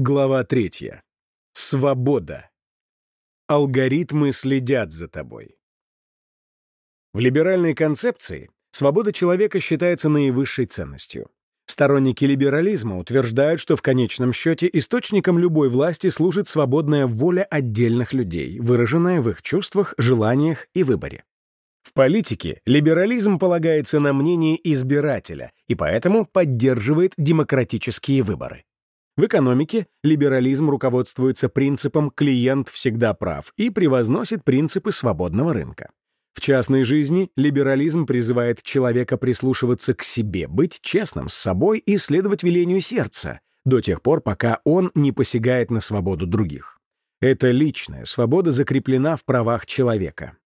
Глава третья. Свобода. Алгоритмы следят за тобой. В либеральной концепции свобода человека считается наивысшей ценностью. Сторонники либерализма утверждают, что в конечном счете источником любой власти служит свободная воля отдельных людей, выраженная в их чувствах, желаниях и выборе. В политике либерализм полагается на мнение избирателя и поэтому поддерживает демократические выборы. В экономике либерализм руководствуется принципом «клиент всегда прав» и превозносит принципы свободного рынка. В частной жизни либерализм призывает человека прислушиваться к себе, быть честным с собой и следовать велению сердца, до тех пор, пока он не посягает на свободу других. Эта личная свобода закреплена в правах человека.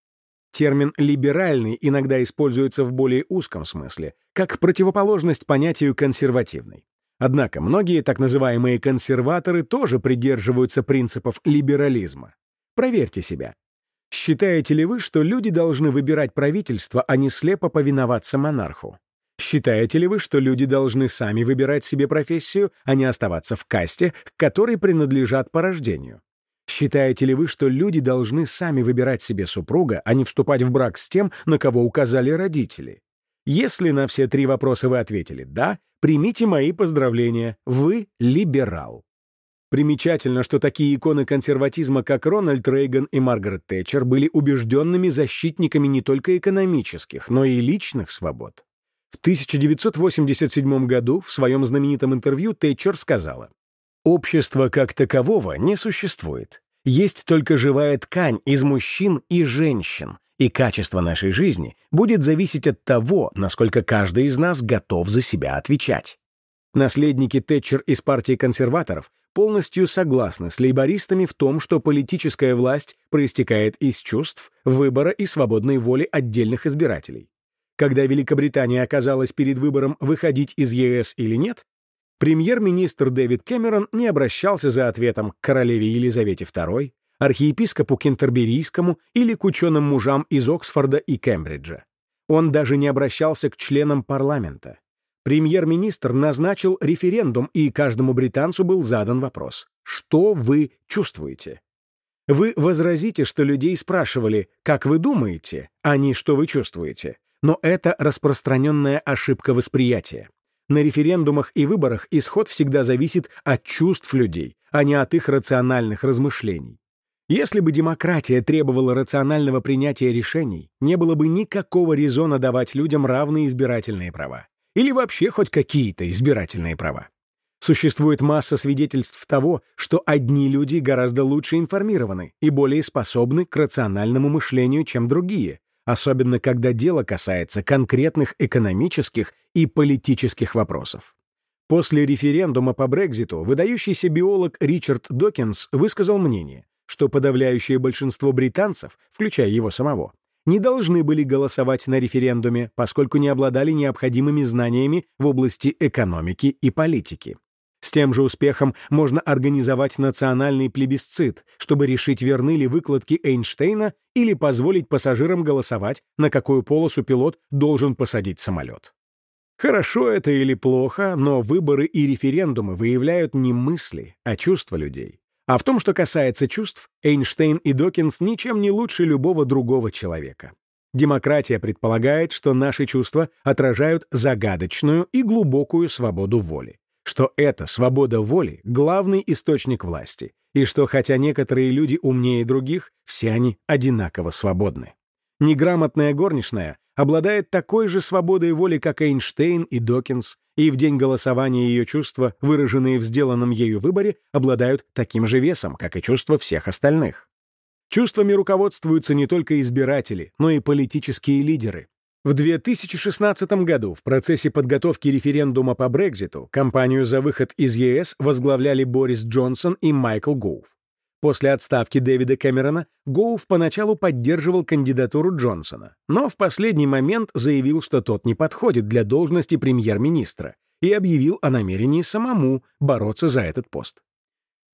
Термин «либеральный» иногда используется в более узком смысле, как противоположность понятию «консервативный». Однако многие так называемые консерваторы тоже придерживаются принципов либерализма. Проверьте себя. Считаете ли вы, что люди должны выбирать правительство, а не слепо повиноваться монарху? Считаете ли вы, что люди должны сами выбирать себе профессию, а не оставаться в касте, к которой принадлежат по рождению? Считаете ли вы, что люди должны сами выбирать себе супруга, а не вступать в брак с тем, на кого указали родители? Если на все три вопроса вы ответили «да», примите мои поздравления, вы либерал. Примечательно, что такие иконы консерватизма, как Рональд Рейган и Маргарет Тэтчер, были убежденными защитниками не только экономических, но и личных свобод. В 1987 году в своем знаменитом интервью Тэтчер сказала, «Общество как такового не существует. Есть только живая ткань из мужчин и женщин, и качество нашей жизни будет зависеть от того, насколько каждый из нас готов за себя отвечать». Наследники Тэтчер из партии консерваторов полностью согласны с лейбористами в том, что политическая власть проистекает из чувств, выбора и свободной воли отдельных избирателей. Когда Великобритания оказалась перед выбором выходить из ЕС или нет, премьер-министр Дэвид Кэмерон не обращался за ответом к королеве Елизавете II, архиепископу Кентерберийскому или к ученым мужам из Оксфорда и Кембриджа. Он даже не обращался к членам парламента. Премьер-министр назначил референдум, и каждому британцу был задан вопрос «Что вы чувствуете?». Вы возразите, что людей спрашивали «Как вы думаете?», а не «Что вы чувствуете?». Но это распространенная ошибка восприятия. На референдумах и выборах исход всегда зависит от чувств людей, а не от их рациональных размышлений. Если бы демократия требовала рационального принятия решений, не было бы никакого резона давать людям равные избирательные права или вообще хоть какие-то избирательные права. Существует масса свидетельств того, что одни люди гораздо лучше информированы и более способны к рациональному мышлению, чем другие, особенно когда дело касается конкретных экономических и политических вопросов. После референдума по Брекзиту выдающийся биолог Ричард Докинс высказал мнение, что подавляющее большинство британцев, включая его самого, не должны были голосовать на референдуме, поскольку не обладали необходимыми знаниями в области экономики и политики. С тем же успехом можно организовать национальный плебисцит, чтобы решить, верны ли выкладки Эйнштейна или позволить пассажирам голосовать, на какую полосу пилот должен посадить самолет. Хорошо это или плохо, но выборы и референдумы выявляют не мысли, а чувства людей. А в том, что касается чувств, Эйнштейн и Докинс ничем не лучше любого другого человека. Демократия предполагает, что наши чувства отражают загадочную и глубокую свободу воли, что эта свобода воли — главный источник власти, и что хотя некоторые люди умнее других, все они одинаково свободны. Неграмотная горничная обладает такой же свободой воли, как Эйнштейн и Докинс, и в день голосования ее чувства, выраженные в сделанном ею выборе, обладают таким же весом, как и чувства всех остальных. Чувствами руководствуются не только избиратели, но и политические лидеры. В 2016 году в процессе подготовки референдума по Брекзиту кампанию за выход из ЕС возглавляли Борис Джонсон и Майкл Гоуф. После отставки Дэвида Кэмерона Гоуф поначалу поддерживал кандидатуру Джонсона, но в последний момент заявил, что тот не подходит для должности премьер-министра и объявил о намерении самому бороться за этот пост.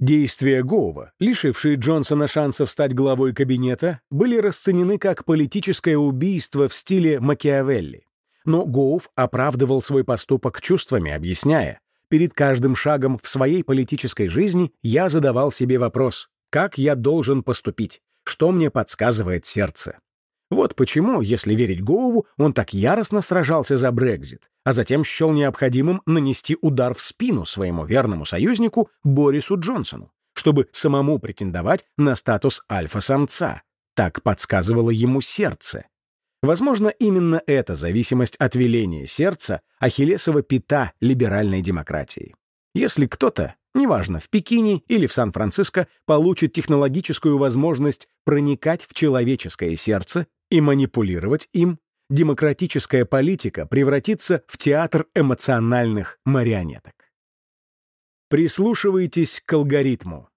Действия Гоува, лишившие Джонсона шансов стать главой кабинета, были расценены как политическое убийство в стиле Макиавелли. Но Гоув оправдывал свой поступок чувствами, объясняя, перед каждым шагом в своей политической жизни я задавал себе вопрос, как я должен поступить, что мне подсказывает сердце. Вот почему, если верить Гоуву, он так яростно сражался за Брекзит, а затем счел необходимым нанести удар в спину своему верному союзнику Борису Джонсону, чтобы самому претендовать на статус альфа-самца. Так подсказывало ему сердце. Возможно, именно эта зависимость от веления сердца — ахиллесова пята либеральной демократии. Если кто-то, неважно, в Пекине или в Сан-Франциско, получит технологическую возможность проникать в человеческое сердце и манипулировать им, демократическая политика превратится в театр эмоциональных марионеток. Прислушивайтесь к алгоритму.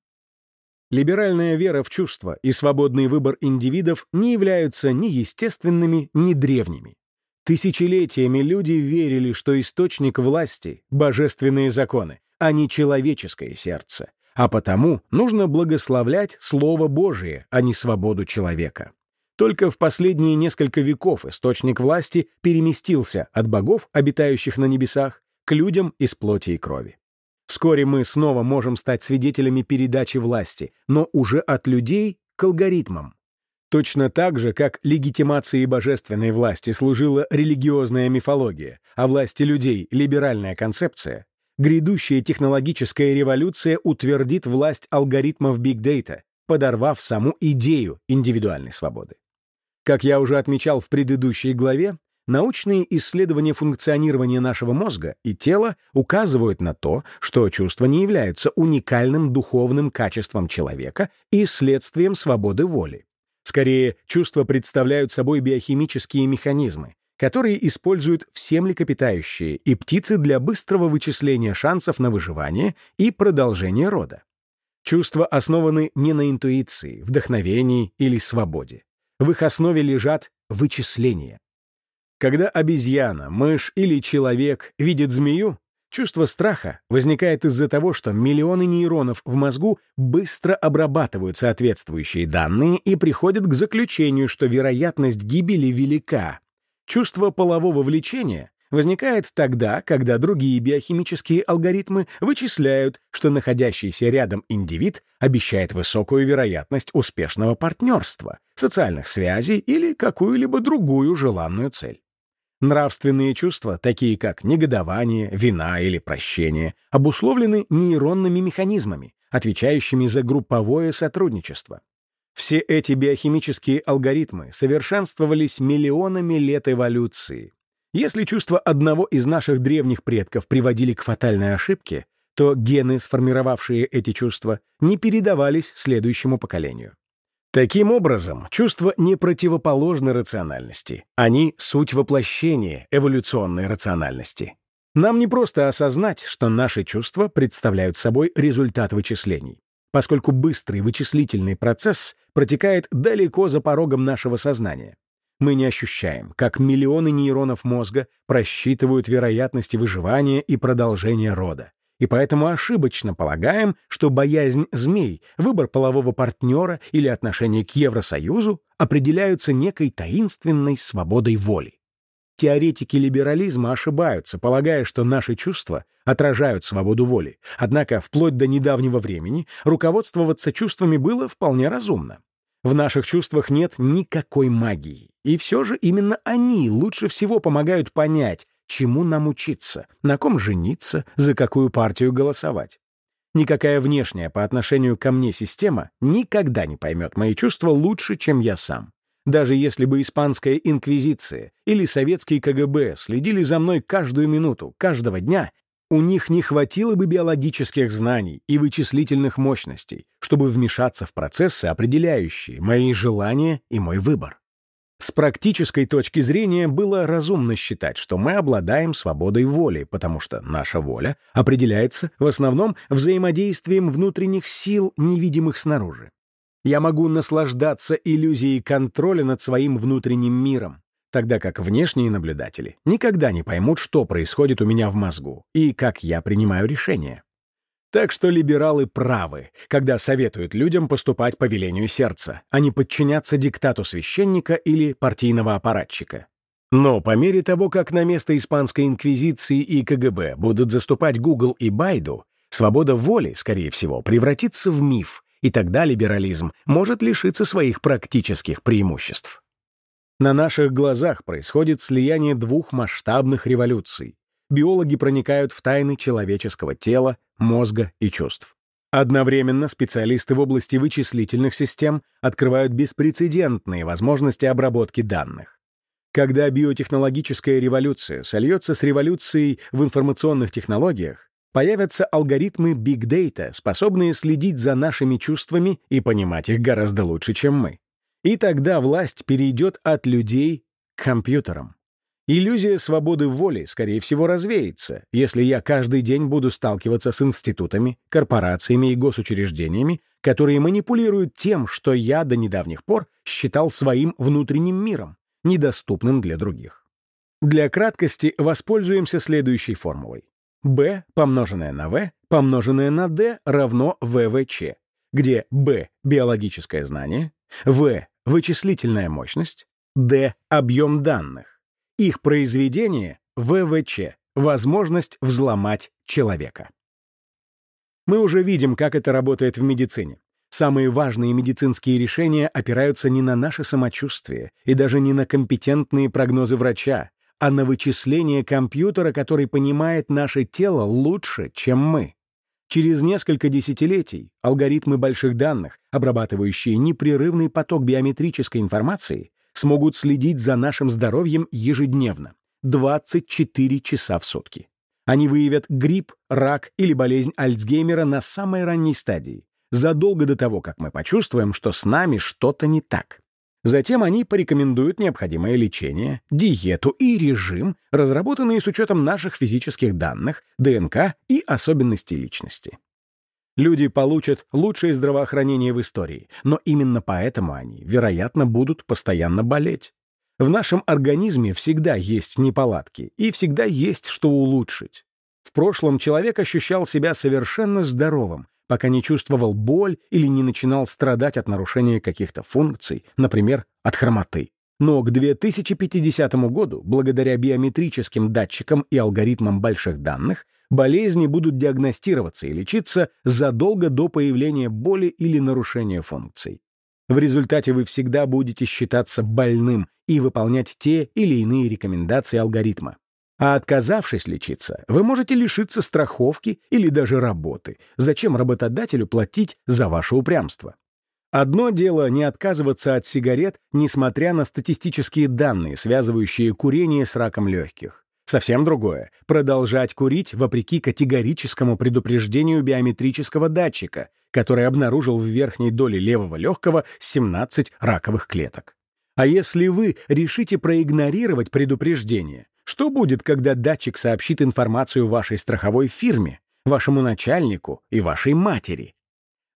Либеральная вера в чувства и свободный выбор индивидов не являются ни естественными, ни древними. Тысячелетиями люди верили, что источник власти — божественные законы, а не человеческое сердце, а потому нужно благословлять Слово Божие, а не свободу человека. Только в последние несколько веков источник власти переместился от богов, обитающих на небесах, к людям из плоти и крови. Вскоре мы снова можем стать свидетелями передачи власти, но уже от людей к алгоритмам. Точно так же, как легитимации божественной власти служила религиозная мифология, а власти людей — либеральная концепция, грядущая технологическая революция утвердит власть алгоритмов биг-дейта, подорвав саму идею индивидуальной свободы. Как я уже отмечал в предыдущей главе, научные исследования функционирования нашего мозга и тела указывают на то, что чувства не являются уникальным духовным качеством человека и следствием свободы воли. Скорее, чувства представляют собой биохимические механизмы, которые используют все млекопитающие и птицы для быстрого вычисления шансов на выживание и продолжение рода. Чувства основаны не на интуиции, вдохновении или свободе. В их основе лежат вычисления. Когда обезьяна, мышь или человек видит змею, чувство страха возникает из-за того, что миллионы нейронов в мозгу быстро обрабатывают соответствующие данные и приходят к заключению, что вероятность гибели велика. Чувство полового влечения возникает тогда, когда другие биохимические алгоритмы вычисляют, что находящийся рядом индивид обещает высокую вероятность успешного партнерства, социальных связей или какую-либо другую желанную цель. Нравственные чувства, такие как негодование, вина или прощение, обусловлены нейронными механизмами, отвечающими за групповое сотрудничество. Все эти биохимические алгоритмы совершенствовались миллионами лет эволюции, если чувства одного из наших древних предков приводили к фатальной ошибке, то гены, сформировавшие эти чувства, не передавались следующему поколению. Таким образом, чувства не противоположны рациональности. Они — суть воплощения эволюционной рациональности. Нам не просто осознать, что наши чувства представляют собой результат вычислений, поскольку быстрый вычислительный процесс протекает далеко за порогом нашего сознания. Мы не ощущаем, как миллионы нейронов мозга просчитывают вероятности выживания и продолжения рода. И поэтому ошибочно полагаем, что боязнь змей, выбор полового партнера или отношение к Евросоюзу определяются некой таинственной свободой воли. Теоретики либерализма ошибаются, полагая, что наши чувства отражают свободу воли. Однако вплоть до недавнего времени руководствоваться чувствами было вполне разумно. В наших чувствах нет никакой магии. И все же именно они лучше всего помогают понять, чему нам учиться, на ком жениться, за какую партию голосовать. Никакая внешняя по отношению ко мне система никогда не поймет мои чувства лучше, чем я сам. Даже если бы испанская инквизиция или советский КГБ следили за мной каждую минуту, каждого дня, у них не хватило бы биологических знаний и вычислительных мощностей, чтобы вмешаться в процессы, определяющие мои желания и мой выбор. С практической точки зрения было разумно считать, что мы обладаем свободой воли, потому что наша воля определяется в основном взаимодействием внутренних сил, невидимых снаружи. Я могу наслаждаться иллюзией контроля над своим внутренним миром, тогда как внешние наблюдатели никогда не поймут, что происходит у меня в мозгу и как я принимаю решения. Так что либералы правы, когда советуют людям поступать по велению сердца, а не подчиняться диктату священника или партийного аппаратчика. Но по мере того, как на место испанской инквизиции и КГБ будут заступать Google и Байду, свобода воли, скорее всего, превратится в миф, и тогда либерализм может лишиться своих практических преимуществ. На наших глазах происходит слияние двух масштабных революций. Биологи проникают в тайны человеческого тела, мозга и чувств. Одновременно специалисты в области вычислительных систем открывают беспрецедентные возможности обработки данных. Когда биотехнологическая революция сольется с революцией в информационных технологиях, появятся алгоритмы Big Data, способные следить за нашими чувствами и понимать их гораздо лучше, чем мы. И тогда власть перейдет от людей к компьютерам. Иллюзия свободы воли, скорее всего, развеется, если я каждый день буду сталкиваться с институтами, корпорациями и госучреждениями, которые манипулируют тем, что я до недавних пор считал своим внутренним миром недоступным для других. Для краткости воспользуемся следующей формулой. B помноженное на v помноженное на d равно vvc, где b — биологическое знание, v — вычислительная мощность, d — объем данных. Их произведение — vvc — возможность взломать человека. Мы уже видим, как это работает в медицине. Самые важные медицинские решения опираются не на наше самочувствие и даже не на компетентные прогнозы врача, а на вычисление компьютера, который понимает наше тело лучше, чем мы. Через несколько десятилетий алгоритмы больших данных, обрабатывающие непрерывный поток биометрической информации, смогут следить за нашим здоровьем ежедневно, 24 часа в сутки. Они выявят грипп, рак или болезнь Альцгеймера на самой ранней стадии, задолго до того, как мы почувствуем, что с нами что-то не так. Затем они порекомендуют необходимое лечение, диету и режим, разработанные с учетом наших физических данных, ДНК и особенностей личности. Люди получат лучшее здравоохранение в истории, но именно поэтому они, вероятно, будут постоянно болеть. В нашем организме всегда есть неполадки и всегда есть что улучшить. В прошлом человек ощущал себя совершенно здоровым, пока не чувствовал боль или не начинал страдать от нарушения каких-то функций, например, от хромоты. Но к 2050 году, благодаря биометрическим датчикам и алгоритмам больших данных, болезни будут диагностироваться и лечиться задолго до появления боли или нарушения функций. В результате вы всегда будете считаться больным и выполнять те или иные рекомендации алгоритма. А отказавшись лечиться, вы можете лишиться страховки или даже работы. Зачем работодателю платить за ваше упрямство? Одно дело не отказываться от сигарет, несмотря на статистические данные, связывающие курение с раком легких. Совсем другое — продолжать курить вопреки категорическому предупреждению биометрического датчика, который обнаружил в верхней доле левого легкого 17 раковых клеток. А если вы решите проигнорировать предупреждение, что будет, когда датчик сообщит информацию вашей страховой фирме, вашему начальнику и вашей матери?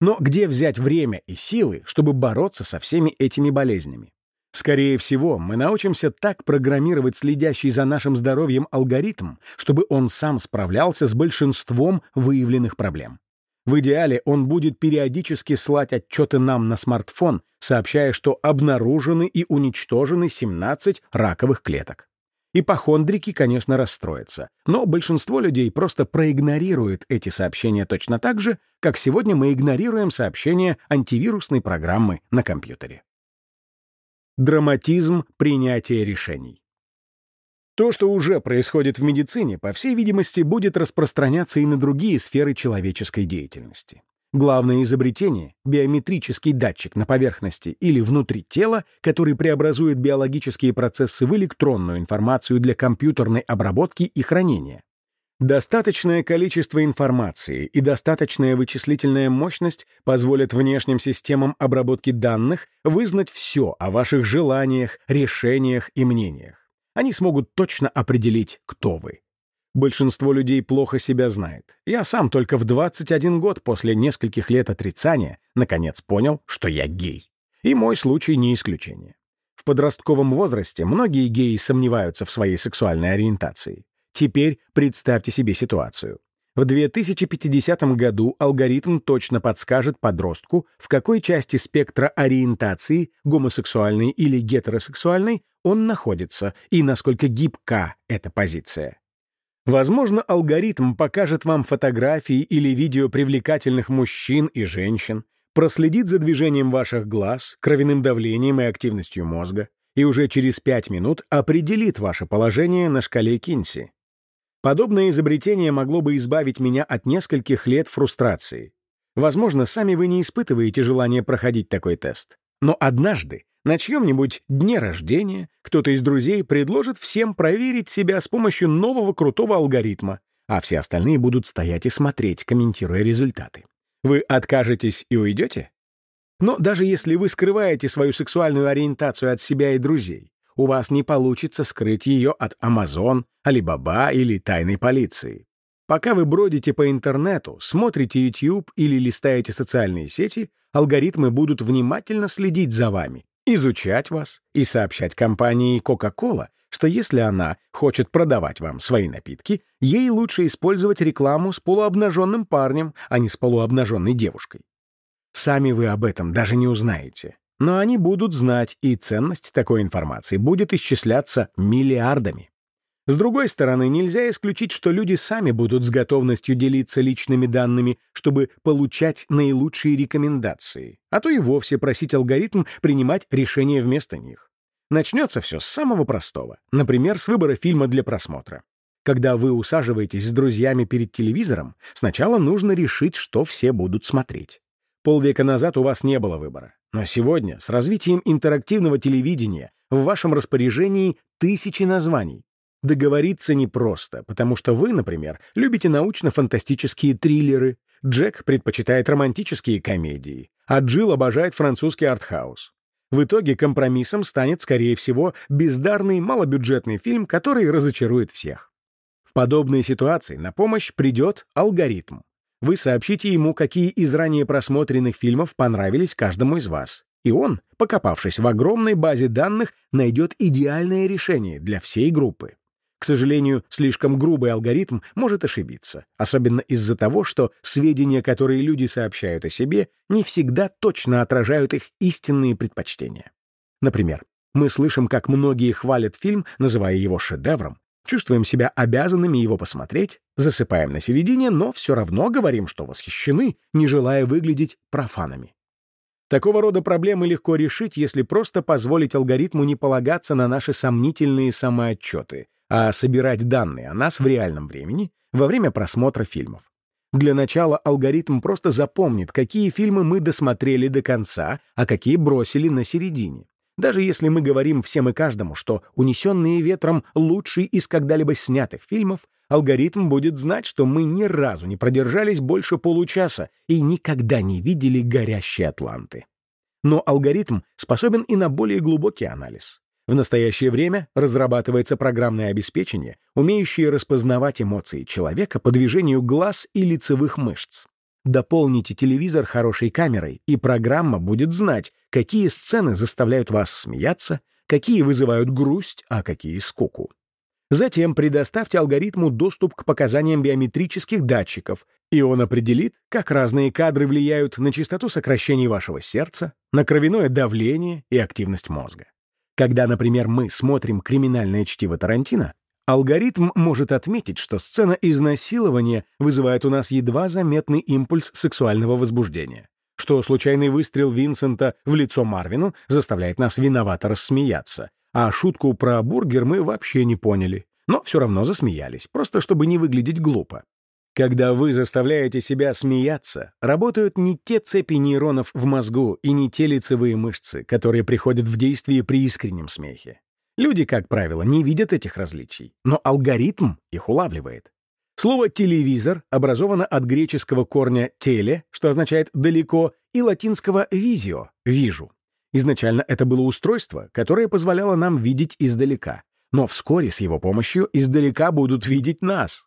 Но где взять время и силы, чтобы бороться со всеми этими болезнями? Скорее всего, мы научимся так программировать следящий за нашим здоровьем алгоритм, чтобы он сам справлялся с большинством выявленных проблем. В идеале он будет периодически слать отчеты нам на смартфон, сообщая, что обнаружены и уничтожены 17 раковых клеток. Ипохондрики, конечно, расстроятся, но большинство людей просто проигнорирует эти сообщения точно так же, как сегодня мы игнорируем сообщения антивирусной программы на компьютере. Драматизм принятия решений. То, что уже происходит в медицине, по всей видимости, будет распространяться и на другие сферы человеческой деятельности. Главное изобретение — биометрический датчик на поверхности или внутри тела, который преобразует биологические процессы в электронную информацию для компьютерной обработки и хранения. Достаточное количество информации и достаточная вычислительная мощность позволят внешним системам обработки данных вызнать все о ваших желаниях, решениях и мнениях. Они смогут точно определить, кто вы. Большинство людей плохо себя знает. Я сам только в 21 год после нескольких лет отрицания наконец понял, что я гей. И мой случай не исключение. В подростковом возрасте многие геи сомневаются в своей сексуальной ориентации. Теперь представьте себе ситуацию. В 2050 году алгоритм точно подскажет подростку, в какой части спектра ориентации, гомосексуальной или гетеросексуальной, он находится и насколько гибка эта позиция. Возможно, алгоритм покажет вам фотографии или видео привлекательных мужчин и женщин, проследит за движением ваших глаз, кровяным давлением и активностью мозга, и уже через 5 минут определит ваше положение на шкале Кинси. Подобное изобретение могло бы избавить меня от нескольких лет фрустрации. Возможно, сами вы не испытываете желания проходить такой тест. Но однажды, на чьем-нибудь дне рождения, кто-то из друзей предложит всем проверить себя с помощью нового крутого алгоритма, а все остальные будут стоять и смотреть, комментируя результаты. Вы откажетесь и уйдете? Но даже если вы скрываете свою сексуальную ориентацию от себя и друзей, у вас не получится скрыть ее от Amazon, Alibaba или тайной полиции. Пока вы бродите по интернету, смотрите YouTube или листаете социальные сети, алгоритмы будут внимательно следить за вами, изучать вас и сообщать компании Coca-Cola, что если она хочет продавать вам свои напитки, ей лучше использовать рекламу с полуобнаженным парнем, а не с полуобнаженной девушкой. Сами вы об этом даже не узнаете. Но они будут знать, и ценность такой информации будет исчисляться миллиардами. С другой стороны, нельзя исключить, что люди сами будут с готовностью делиться личными данными, чтобы получать наилучшие рекомендации, а то и вовсе просить алгоритм принимать решения вместо них. Начнется все с самого простого, например, с выбора фильма для просмотра. Когда вы усаживаетесь с друзьями перед телевизором, сначала нужно решить, что все будут смотреть. Полвека назад у вас не было выбора. Но сегодня, с развитием интерактивного телевидения, в вашем распоряжении тысячи названий, Договориться непросто, потому что вы, например, любите научно-фантастические триллеры, Джек предпочитает романтические комедии, а Джилл обожает французский артхаус. В итоге компромиссом станет, скорее всего, бездарный малобюджетный фильм, который разочарует всех. В подобной ситуации на помощь придет алгоритм. Вы сообщите ему, какие из ранее просмотренных фильмов понравились каждому из вас. И он, покопавшись в огромной базе данных, найдет идеальное решение для всей группы. К сожалению, слишком грубый алгоритм может ошибиться, особенно из-за того, что сведения, которые люди сообщают о себе, не всегда точно отражают их истинные предпочтения. Например, мы слышим, как многие хвалят фильм, называя его шедевром, чувствуем себя обязанными его посмотреть, засыпаем на середине, но все равно говорим, что восхищены, не желая выглядеть профанами. Такого рода проблемы легко решить, если просто позволить алгоритму не полагаться на наши сомнительные самоотчеты, а собирать данные о нас в реальном времени во время просмотра фильмов. Для начала алгоритм просто запомнит, какие фильмы мы досмотрели до конца, а какие бросили на середине. Даже если мы говорим всем и каждому, что «Унесенные ветром» — лучший из когда-либо снятых фильмов, алгоритм будет знать, что мы ни разу не продержались больше получаса и никогда не видели горящие атланты. Но алгоритм способен и на более глубокий анализ. В настоящее время разрабатывается программное обеспечение, умеющее распознавать эмоции человека по движению глаз и лицевых мышц. Дополните телевизор хорошей камерой, и программа будет знать, какие сцены заставляют вас смеяться, какие вызывают грусть, а какие — скуку. Затем предоставьте алгоритму доступ к показаниям биометрических датчиков, и он определит, как разные кадры влияют на частоту сокращений вашего сердца, на кровяное давление и активность мозга. Когда, например, мы смотрим криминальное чтиво Тарантино, алгоритм может отметить, что сцена изнасилования вызывает у нас едва заметный импульс сексуального возбуждения, что случайный выстрел Винсента в лицо Марвину заставляет нас виновато рассмеяться, а шутку про бургер мы вообще не поняли, но все равно засмеялись, просто чтобы не выглядеть глупо. Когда вы заставляете себя смеяться, работают не те цепи нейронов в мозгу и не те лицевые мышцы, которые приходят в действие при искреннем смехе. Люди, как правило, не видят этих различий, но алгоритм их улавливает. Слово «телевизор» образовано от греческого корня «теле», что означает «далеко», и латинского «визио» — «вижу». Изначально это было устройство, которое позволяло нам видеть издалека, но вскоре с его помощью издалека будут видеть нас,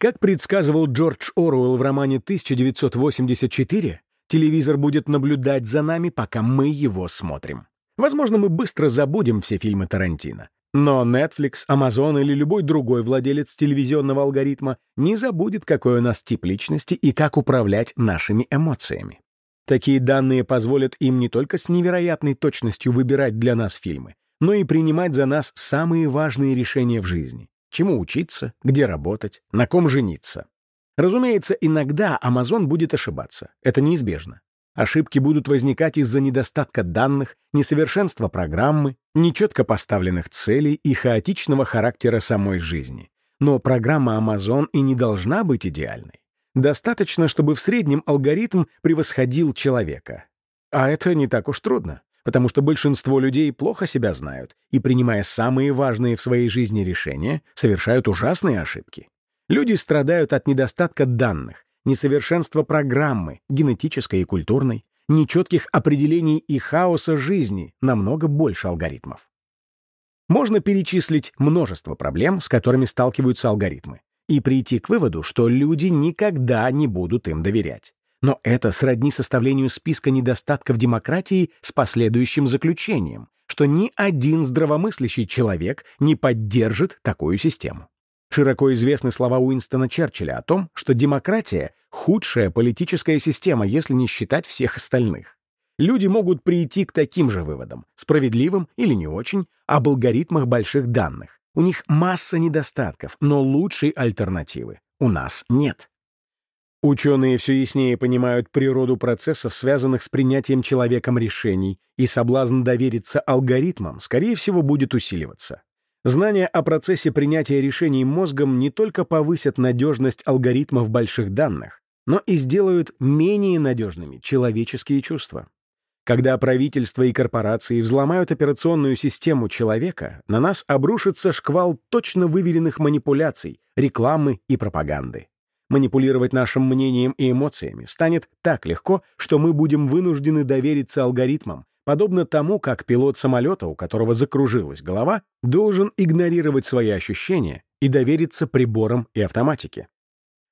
как предсказывал Джордж Оруэлл в романе 1984, телевизор будет наблюдать за нами, пока мы его смотрим. Возможно, мы быстро забудем все фильмы Тарантино. Но Netflix, Amazon или любой другой владелец телевизионного алгоритма не забудет, какой у нас тип личности и как управлять нашими эмоциями. Такие данные позволят им не только с невероятной точностью выбирать для нас фильмы, но и принимать за нас самые важные решения в жизни. Чему учиться, где работать, на ком жениться. Разумеется, иногда Amazon будет ошибаться. Это неизбежно. Ошибки будут возникать из-за недостатка данных, несовершенства программы, нечетко поставленных целей и хаотичного характера самой жизни. Но программа Amazon и не должна быть идеальной. Достаточно, чтобы в среднем алгоритм превосходил человека. А это не так уж трудно, потому что большинство людей плохо себя знают и, принимая самые важные в своей жизни решения, совершают ужасные ошибки. Люди страдают от недостатка данных, несовершенства программы, генетической и культурной, нечетких определений и хаоса жизни, намного больше алгоритмов. Можно перечислить множество проблем, с которыми сталкиваются алгоритмы, и прийти к выводу, что люди никогда не будут им доверять. Но это сродни составлению списка недостатков демократии с последующим заключением, что ни один здравомыслящий человек не поддержит такую систему. Широко известны слова Уинстона Черчилля о том, что демократия — худшая политическая система, если не считать всех остальных. Люди могут прийти к таким же выводам, справедливым или не очень, об алгоритмах больших данных. У них масса недостатков, но лучшей альтернативы у нас нет. Ученые все яснее понимают природу процессов, связанных с принятием человеком решений, и соблазн довериться алгоритмам, скорее всего, будет усиливаться. Знания о процессе принятия решений мозгом не только повысят надежность алгоритмов больших данных, но и сделают менее надежными человеческие чувства. Когда правительства и корпорации взломают операционную систему человека, на нас обрушится шквал точно выверенных манипуляций, рекламы и пропаганды. Манипулировать нашим мнением и эмоциями станет так легко, что мы будем вынуждены довериться алгоритмам, подобно тому, как пилот самолета, у которого закружилась голова, должен игнорировать свои ощущения и довериться приборам и автоматике.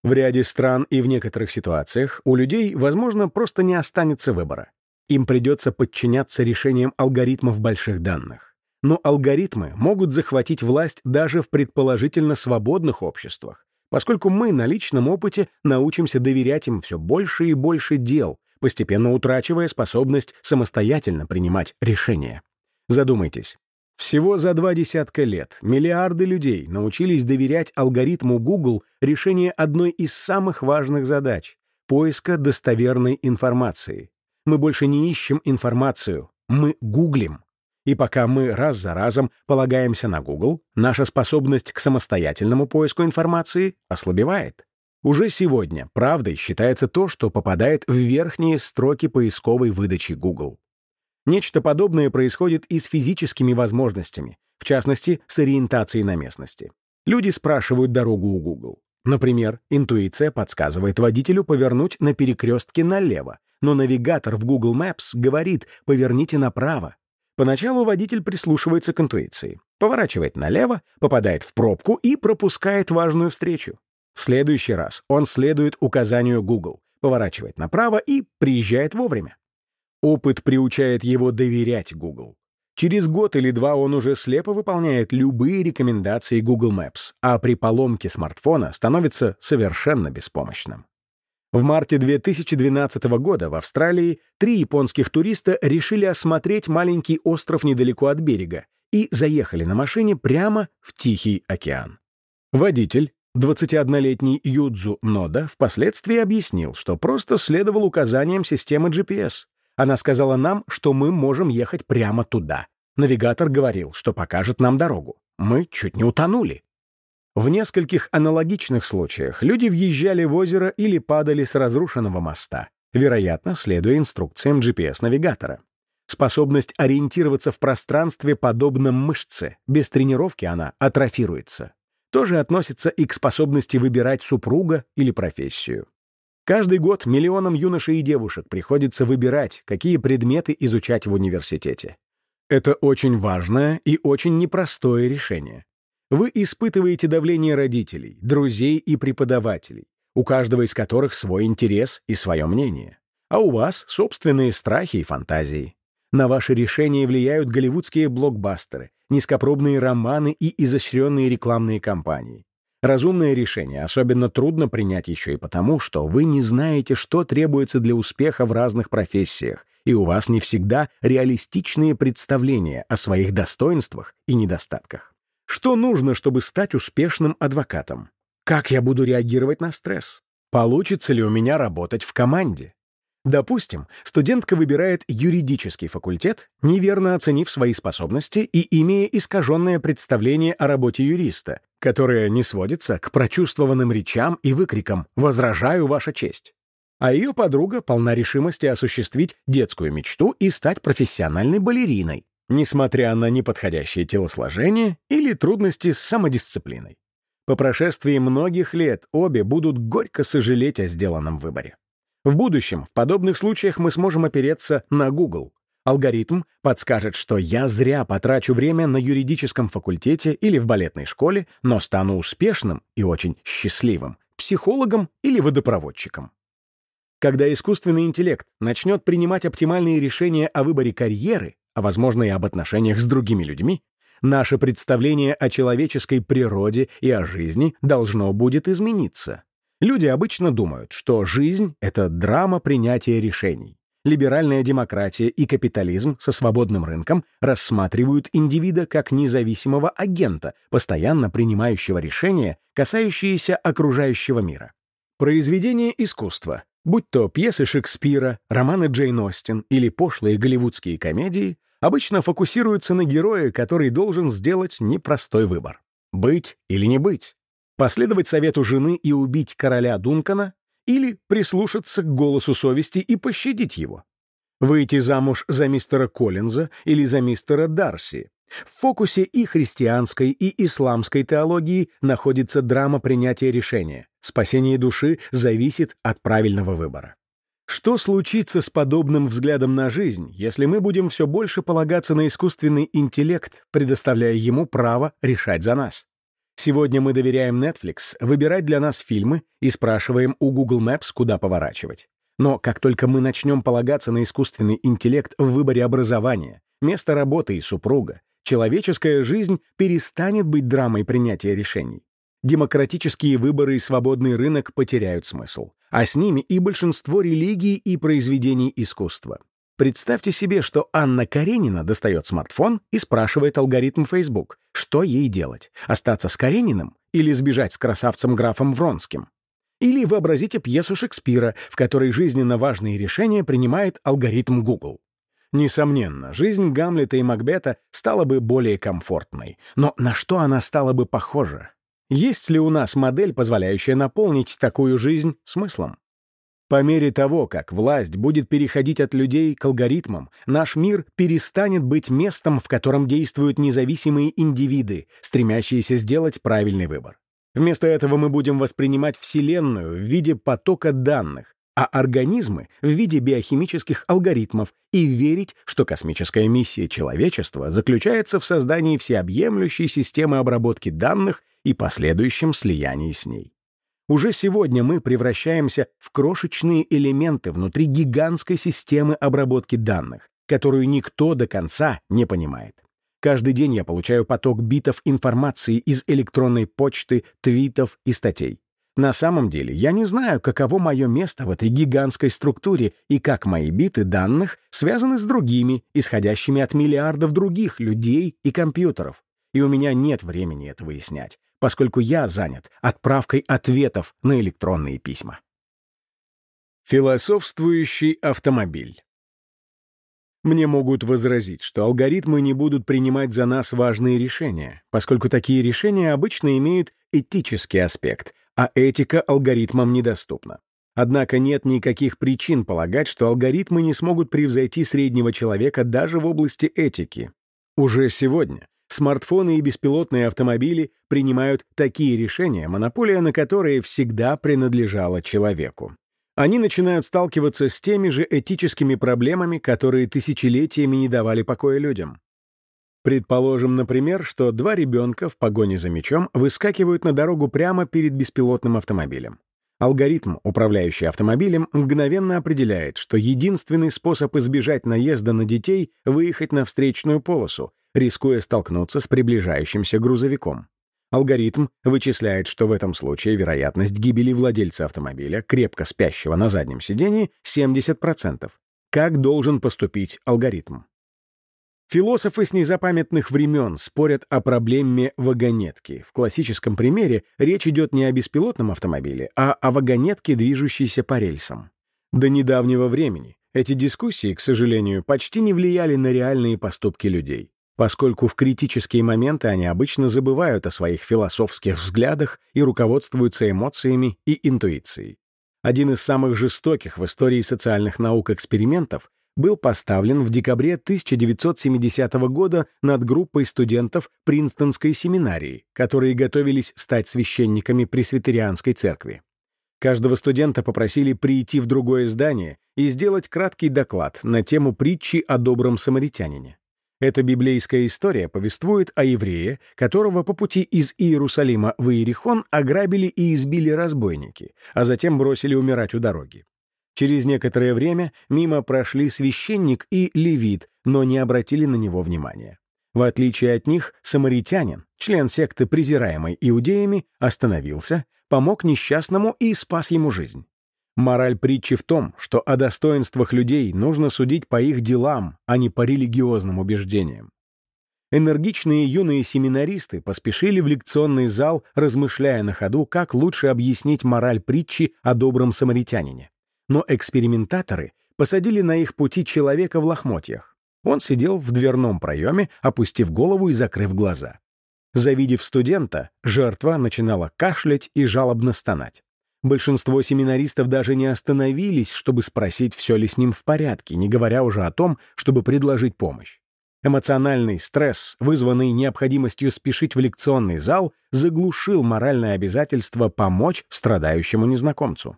В ряде стран и в некоторых ситуациях у людей, возможно, просто не останется выбора. Им придется подчиняться решениям алгоритмов больших данных. Но алгоритмы могут захватить власть даже в предположительно свободных обществах, поскольку мы на личном опыте научимся доверять им все больше и больше дел, постепенно утрачивая способность самостоятельно принимать решения. Задумайтесь. Всего за два десятка лет миллиарды людей научились доверять алгоритму Google решение одной из самых важных задач — поиска достоверной информации. Мы больше не ищем информацию, мы гуглим. И пока мы раз за разом полагаемся на Google, наша способность к самостоятельному поиску информации ослабевает. Уже сегодня правдой считается то, что попадает в верхние строки поисковой выдачи Google. Нечто подобное происходит и с физическими возможностями, в частности, с ориентацией на местности. Люди спрашивают дорогу у Google. Например, интуиция подсказывает водителю повернуть на перекрестке налево, но навигатор в Google Maps говорит «поверните направо». Поначалу водитель прислушивается к интуиции, поворачивает налево, попадает в пробку и пропускает важную встречу. В следующий раз он следует указанию Google, поворачивает направо и приезжает вовремя. Опыт приучает его доверять Google. Через год или два он уже слепо выполняет любые рекомендации Google Maps, а при поломке смартфона становится совершенно беспомощным. В марте 2012 года в Австралии три японских туриста решили осмотреть маленький остров недалеко от берега и заехали на машине прямо в Тихий океан. Водитель, 21-летний Юдзу Нода впоследствии объяснил, что просто следовал указаниям системы GPS. Она сказала нам, что мы можем ехать прямо туда. Навигатор говорил, что покажет нам дорогу. Мы чуть не утонули. В нескольких аналогичных случаях люди въезжали в озеро или падали с разрушенного моста, вероятно, следуя инструкциям GPS-навигатора. Способность ориентироваться в пространстве подобно мышце, без тренировки она атрофируется тоже относится и к способности выбирать супруга или профессию. Каждый год миллионам юношей и девушек приходится выбирать, какие предметы изучать в университете. Это очень важное и очень непростое решение. Вы испытываете давление родителей, друзей и преподавателей, у каждого из которых свой интерес и свое мнение. А у вас собственные страхи и фантазии. На ваши решения влияют голливудские блокбастеры, низкопробные романы и изощренные рекламные кампании. Разумное решение особенно трудно принять еще и потому, что вы не знаете, что требуется для успеха в разных профессиях, и у вас не всегда реалистичные представления о своих достоинствах и недостатках. Что нужно, чтобы стать успешным адвокатом? Как я буду реагировать на стресс? Получится ли у меня работать в команде? Допустим, студентка выбирает юридический факультет, неверно оценив свои способности и имея искаженное представление о работе юриста, которое не сводится к прочувствованным речам и выкрикам «Возражаю, Ваша честь!». А ее подруга полна решимости осуществить детскую мечту и стать профессиональной балериной, несмотря на неподходящее телосложение или трудности с самодисциплиной. По прошествии многих лет обе будут горько сожалеть о сделанном выборе. В будущем в подобных случаях мы сможем опереться на Google. Алгоритм подскажет, что я зря потрачу время на юридическом факультете или в балетной школе, но стану успешным и очень счастливым психологом или водопроводчиком. Когда искусственный интеллект начнет принимать оптимальные решения о выборе карьеры, а возможно и об отношениях с другими людьми, наше представление о человеческой природе и о жизни должно будет измениться. Люди обычно думают, что жизнь — это драма принятия решений. Либеральная демократия и капитализм со свободным рынком рассматривают индивида как независимого агента, постоянно принимающего решения, касающиеся окружающего мира. Произведения искусства, будь то пьесы Шекспира, романы Джейн Остин или пошлые голливудские комедии, обычно фокусируются на герое, который должен сделать непростой выбор. Быть или не быть, Последовать совету жены и убить короля Дункана или прислушаться к голосу совести и пощадить его? Выйти замуж за мистера Коллинза или за мистера Дарси? В фокусе и христианской, и исламской теологии находится драма принятия решения. Спасение души зависит от правильного выбора. Что случится с подобным взглядом на жизнь, если мы будем все больше полагаться на искусственный интеллект, предоставляя ему право решать за нас? Сегодня мы доверяем Netflix выбирать для нас фильмы и спрашиваем у Google Maps, куда поворачивать. Но как только мы начнем полагаться на искусственный интеллект в выборе образования, места работы и супруга, человеческая жизнь перестанет быть драмой принятия решений. Демократические выборы и свободный рынок потеряют смысл, а с ними и большинство религий и произведений искусства. Представьте себе, что Анна Каренина достает смартфон и спрашивает алгоритм Facebook, что ей делать, остаться с Карениным или сбежать с красавцем-графом Вронским. Или вообразите пьесу Шекспира, в которой жизненно важные решения принимает алгоритм Google. Несомненно, жизнь Гамлета и Макбета стала бы более комфортной. Но на что она стала бы похожа? Есть ли у нас модель, позволяющая наполнить такую жизнь смыслом? По мере того, как власть будет переходить от людей к алгоритмам, наш мир перестанет быть местом, в котором действуют независимые индивиды, стремящиеся сделать правильный выбор. Вместо этого мы будем воспринимать Вселенную в виде потока данных, а организмы в виде биохимических алгоритмов и верить, что космическая миссия человечества заключается в создании всеобъемлющей системы обработки данных и последующем слиянии с ней. Уже сегодня мы превращаемся в крошечные элементы внутри гигантской системы обработки данных, которую никто до конца не понимает. Каждый день я получаю поток битов информации из электронной почты, твитов и статей. На самом деле я не знаю, каково мое место в этой гигантской структуре и как мои биты данных связаны с другими, исходящими от миллиардов других людей и компьютеров. И у меня нет времени это выяснять поскольку я занят отправкой ответов на электронные письма. Философствующий автомобиль. Мне могут возразить, что алгоритмы не будут принимать за нас важные решения, поскольку такие решения обычно имеют этический аспект, а этика алгоритмам недоступна. Однако нет никаких причин полагать, что алгоритмы не смогут превзойти среднего человека даже в области этики. Уже сегодня Смартфоны и беспилотные автомобили принимают такие решения, монополия на которые всегда принадлежала человеку. Они начинают сталкиваться с теми же этическими проблемами, которые тысячелетиями не давали покоя людям. Предположим, например, что два ребенка в погоне за мячом выскакивают на дорогу прямо перед беспилотным автомобилем. Алгоритм, управляющий автомобилем, мгновенно определяет, что единственный способ избежать наезда на детей — выехать на встречную полосу, рискуя столкнуться с приближающимся грузовиком. Алгоритм вычисляет, что в этом случае вероятность гибели владельца автомобиля, крепко спящего на заднем сидении, 70%. Как должен поступить алгоритм? Философы с незапамятных времен спорят о проблеме вагонетки. В классическом примере речь идет не о беспилотном автомобиле, а о вагонетке, движущейся по рельсам. До недавнего времени эти дискуссии, к сожалению, почти не влияли на реальные поступки людей, поскольку в критические моменты они обычно забывают о своих философских взглядах и руководствуются эмоциями и интуицией. Один из самых жестоких в истории социальных наук экспериментов был поставлен в декабре 1970 года над группой студентов Принстонской семинарии, которые готовились стать священниками Пресвитерианской церкви. Каждого студента попросили прийти в другое здание и сделать краткий доклад на тему притчи о добром самаритянине. Эта библейская история повествует о еврее, которого по пути из Иерусалима в Иерихон ограбили и избили разбойники, а затем бросили умирать у дороги. Через некоторое время мимо прошли священник и левит, но не обратили на него внимания. В отличие от них, самаритянин, член секты, презираемой иудеями, остановился, помог несчастному и спас ему жизнь. Мораль притчи в том, что о достоинствах людей нужно судить по их делам, а не по религиозным убеждениям. Энергичные юные семинаристы поспешили в лекционный зал, размышляя на ходу, как лучше объяснить мораль притчи о добром самаритянине но экспериментаторы посадили на их пути человека в лохмотьях. Он сидел в дверном проеме, опустив голову и закрыв глаза. Завидев студента, жертва начинала кашлять и жалобно стонать. Большинство семинаристов даже не остановились, чтобы спросить, все ли с ним в порядке, не говоря уже о том, чтобы предложить помощь. Эмоциональный стресс, вызванный необходимостью спешить в лекционный зал, заглушил моральное обязательство помочь страдающему незнакомцу.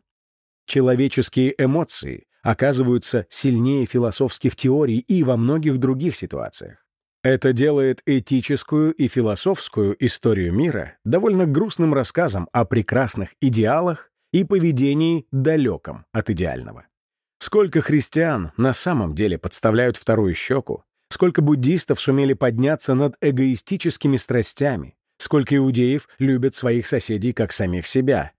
Человеческие эмоции оказываются сильнее философских теорий и во многих других ситуациях. Это делает этическую и философскую историю мира довольно грустным рассказом о прекрасных идеалах и поведении далеком от идеального. Сколько христиан на самом деле подставляют вторую щеку, сколько буддистов сумели подняться над эгоистическими страстями, сколько иудеев любят своих соседей как самих себя,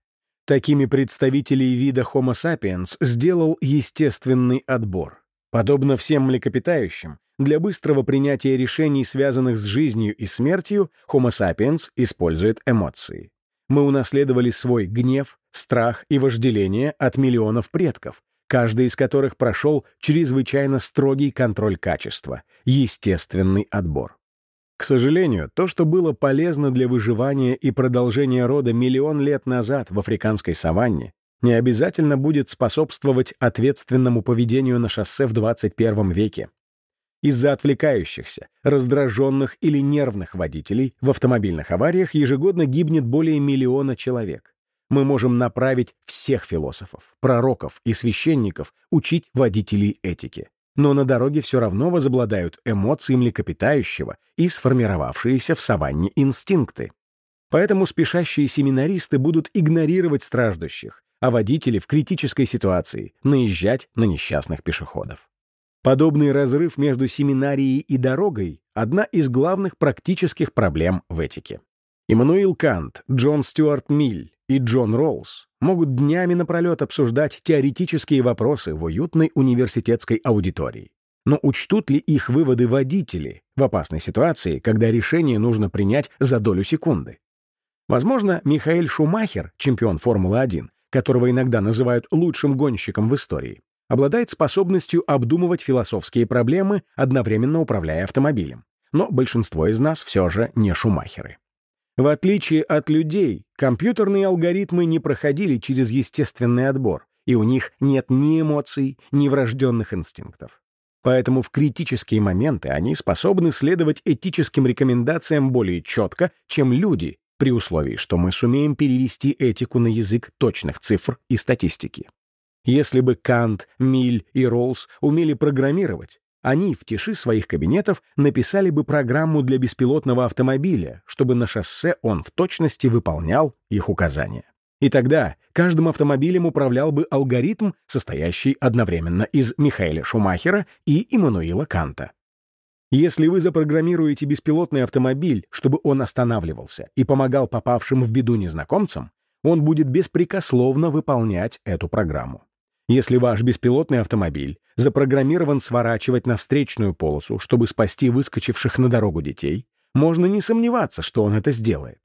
Такими представителей вида Homo sapiens сделал естественный отбор. Подобно всем млекопитающим, для быстрого принятия решений, связанных с жизнью и смертью, Homo sapiens использует эмоции. Мы унаследовали свой гнев, страх и вожделение от миллионов предков, каждый из которых прошел чрезвычайно строгий контроль качества, естественный отбор. К сожалению, то, что было полезно для выживания и продолжения рода миллион лет назад в африканской саванне, не обязательно будет способствовать ответственному поведению на шоссе в 21 веке. Из-за отвлекающихся, раздраженных или нервных водителей в автомобильных авариях ежегодно гибнет более миллиона человек. Мы можем направить всех философов, пророков и священников учить водителей этики но на дороге все равно возобладают эмоции млекопитающего и сформировавшиеся в саванне инстинкты. Поэтому спешащие семинаристы будут игнорировать страждущих, а водители в критической ситуации наезжать на несчастных пешеходов. Подобный разрыв между семинарией и дорогой — одна из главных практических проблем в этике. Иммануил Кант, Джон Стюарт Миль и Джон Роллс могут днями напролет обсуждать теоретические вопросы в уютной университетской аудитории. Но учтут ли их выводы водители в опасной ситуации, когда решение нужно принять за долю секунды? Возможно, Михаэль Шумахер, чемпион Формулы-1, которого иногда называют лучшим гонщиком в истории, обладает способностью обдумывать философские проблемы, одновременно управляя автомобилем. Но большинство из нас все же не Шумахеры. В отличие от людей, компьютерные алгоритмы не проходили через естественный отбор, и у них нет ни эмоций, ни врожденных инстинктов. Поэтому в критические моменты они способны следовать этическим рекомендациям более четко, чем люди, при условии, что мы сумеем перевести этику на язык точных цифр и статистики. Если бы Кант, Миль и Роллс умели программировать, они в тиши своих кабинетов написали бы программу для беспилотного автомобиля, чтобы на шоссе он в точности выполнял их указания. И тогда каждым автомобилем управлял бы алгоритм, состоящий одновременно из Михаэля Шумахера и Иммануила Канта. Если вы запрограммируете беспилотный автомобиль, чтобы он останавливался и помогал попавшим в беду незнакомцам, он будет беспрекословно выполнять эту программу. Если ваш беспилотный автомобиль запрограммирован сворачивать на встречную полосу, чтобы спасти выскочивших на дорогу детей, можно не сомневаться, что он это сделает.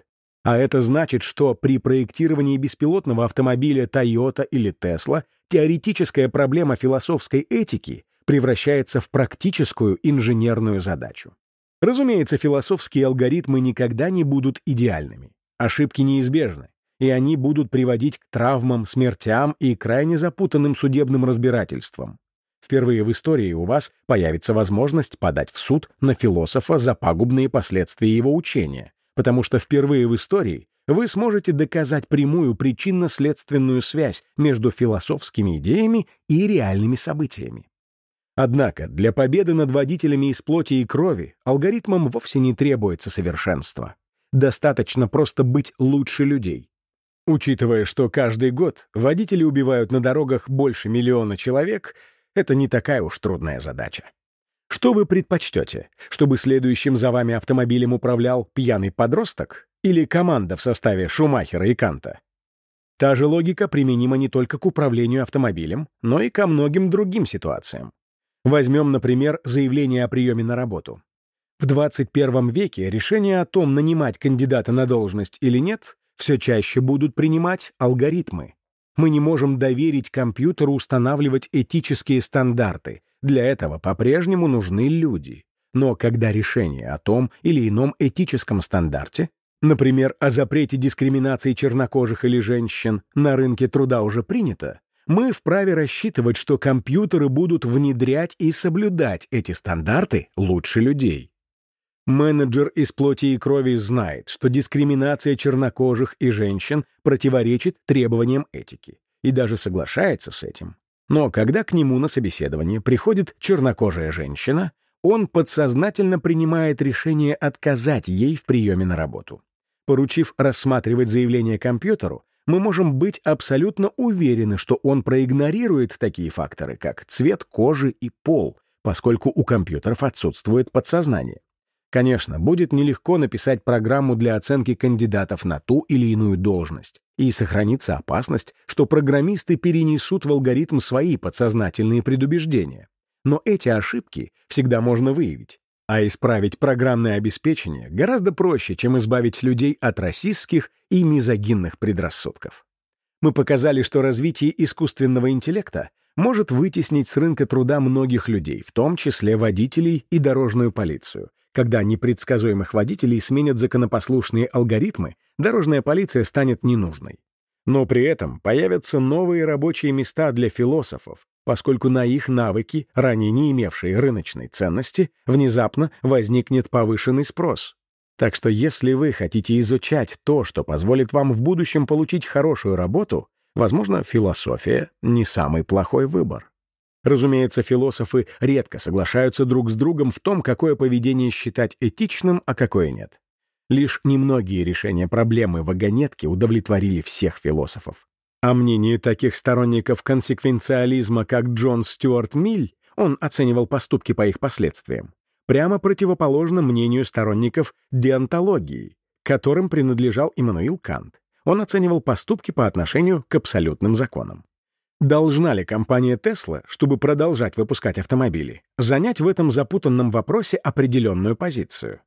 А это значит, что при проектировании беспилотного автомобиля Toyota или Tesla теоретическая проблема философской этики превращается в практическую инженерную задачу. Разумеется, философские алгоритмы никогда не будут идеальными. Ошибки неизбежны, и они будут приводить к травмам, смертям и крайне запутанным судебным разбирательствам. Впервые в истории у вас появится возможность подать в суд на философа за пагубные последствия его учения, потому что впервые в истории вы сможете доказать прямую причинно-следственную связь между философскими идеями и реальными событиями. Однако для победы над водителями из плоти и крови алгоритмам вовсе не требуется совершенства. Достаточно просто быть лучше людей. Учитывая, что каждый год водители убивают на дорогах больше миллиона человек, это не такая уж трудная задача. Что вы предпочтете? Чтобы следующим за вами автомобилем управлял пьяный подросток или команда в составе Шумахера и Канта? Та же логика применима не только к управлению автомобилем, но и ко многим другим ситуациям. Возьмем, например, заявление о приеме на работу. В 21 веке решение о том, нанимать кандидата на должность или нет, все чаще будут принимать алгоритмы. Мы не можем доверить компьютеру устанавливать этические стандарты. Для этого по-прежнему нужны люди. Но когда решение о том или ином этическом стандарте, например, о запрете дискриминации чернокожих или женщин, на рынке труда уже принято, мы вправе рассчитывать, что компьютеры будут внедрять и соблюдать эти стандарты лучше людей. Менеджер из плоти и крови знает, что дискриминация чернокожих и женщин противоречит требованиям этики, и даже соглашается с этим. Но когда к нему на собеседование приходит чернокожая женщина, он подсознательно принимает решение отказать ей в приеме на работу. Поручив рассматривать заявление компьютеру, мы можем быть абсолютно уверены, что он проигнорирует такие факторы, как цвет кожи и пол, поскольку у компьютеров отсутствует подсознание. Конечно, будет нелегко написать программу для оценки кандидатов на ту или иную должность, и сохранится опасность, что программисты перенесут в алгоритм свои подсознательные предубеждения. Но эти ошибки всегда можно выявить, а исправить программное обеспечение гораздо проще, чем избавить людей от расистских и мизогинных предрассудков. Мы показали, что развитие искусственного интеллекта может вытеснить с рынка труда многих людей, в том числе водителей и дорожную полицию. Когда непредсказуемых водителей сменят законопослушные алгоритмы, дорожная полиция станет ненужной. Но при этом появятся новые рабочие места для философов, поскольку на их навыки, ранее не имевшие рыночной ценности, внезапно возникнет повышенный спрос. Так что если вы хотите изучать то, что позволит вам в будущем получить хорошую работу, возможно, философия — не самый плохой выбор. Разумеется, философы редко соглашаются друг с другом в том, какое поведение считать этичным, а какое нет. Лишь немногие решения проблемы вагонетки удовлетворили всех философов. А мнение таких сторонников консеквенциализма, как Джон Стюарт Миль, он оценивал поступки по их последствиям, прямо противоположно мнению сторонников деонтологии, которым принадлежал Иммануил Кант. Он оценивал поступки по отношению к абсолютным законам. Должна ли компания Tesla, чтобы продолжать выпускать автомобили, занять в этом запутанном вопросе определенную позицию?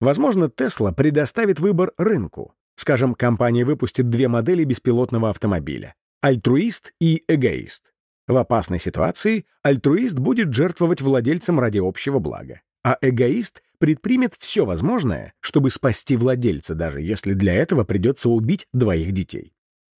Возможно, Tesla предоставит выбор рынку, Скажем, компания выпустит две модели беспилотного автомобиля — альтруист и эгоист. В опасной ситуации альтруист будет жертвовать владельцам ради общего блага, а эгоист предпримет все возможное, чтобы спасти владельца, даже если для этого придется убить двоих детей.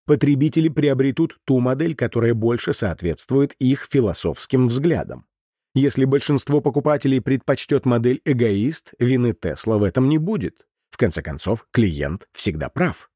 Потребители приобретут ту модель, которая больше соответствует их философским взглядам. Если большинство покупателей предпочтет модель эгоист, вины Тесла в этом не будет. В конце концов, клиент всегда прав.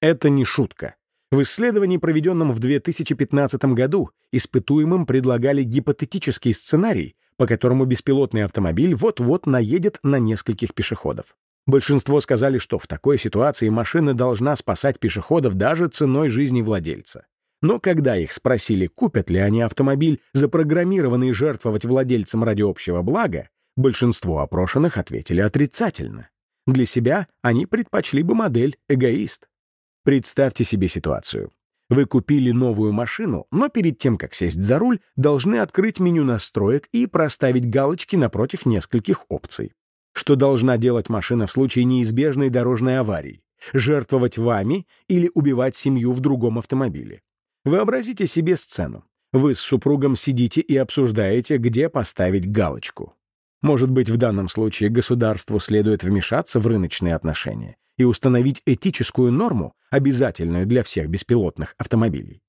Это не шутка. В исследовании, проведенном в 2015 году, испытуемым предлагали гипотетический сценарий, по которому беспилотный автомобиль вот-вот наедет на нескольких пешеходов. Большинство сказали, что в такой ситуации машина должна спасать пешеходов даже ценой жизни владельца. Но когда их спросили, купят ли они автомобиль, запрограммированный жертвовать владельцам ради общего блага, Большинство опрошенных ответили отрицательно. Для себя они предпочли бы модель «эгоист». Представьте себе ситуацию. Вы купили новую машину, но перед тем, как сесть за руль, должны открыть меню настроек и проставить галочки напротив нескольких опций. Что должна делать машина в случае неизбежной дорожной аварии? Жертвовать вами или убивать семью в другом автомобиле? Вообразите себе сцену. Вы с супругом сидите и обсуждаете, где поставить галочку. Может быть, в данном случае государству следует вмешаться в рыночные отношения и установить этическую норму, обязательную для всех беспилотных автомобилей.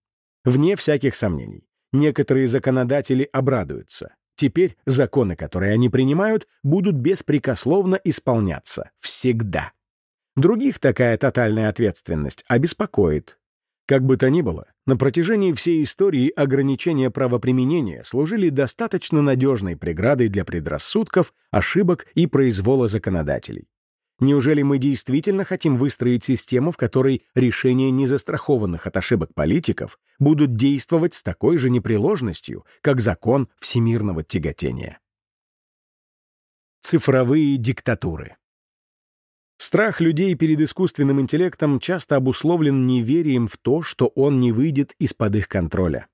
Вне всяких сомнений, некоторые законодатели обрадуются. Теперь законы, которые они принимают, будут беспрекословно исполняться. Всегда. Других такая тотальная ответственность обеспокоит. Как бы то ни было, на протяжении всей истории ограничения правоприменения служили достаточно надежной преградой для предрассудков, ошибок и произвола законодателей. Неужели мы действительно хотим выстроить систему, в которой решения незастрахованных от ошибок политиков будут действовать с такой же непреложностью, как закон всемирного тяготения? Цифровые диктатуры Страх людей перед искусственным интеллектом часто обусловлен неверием в то, что он не выйдет из-под их контроля.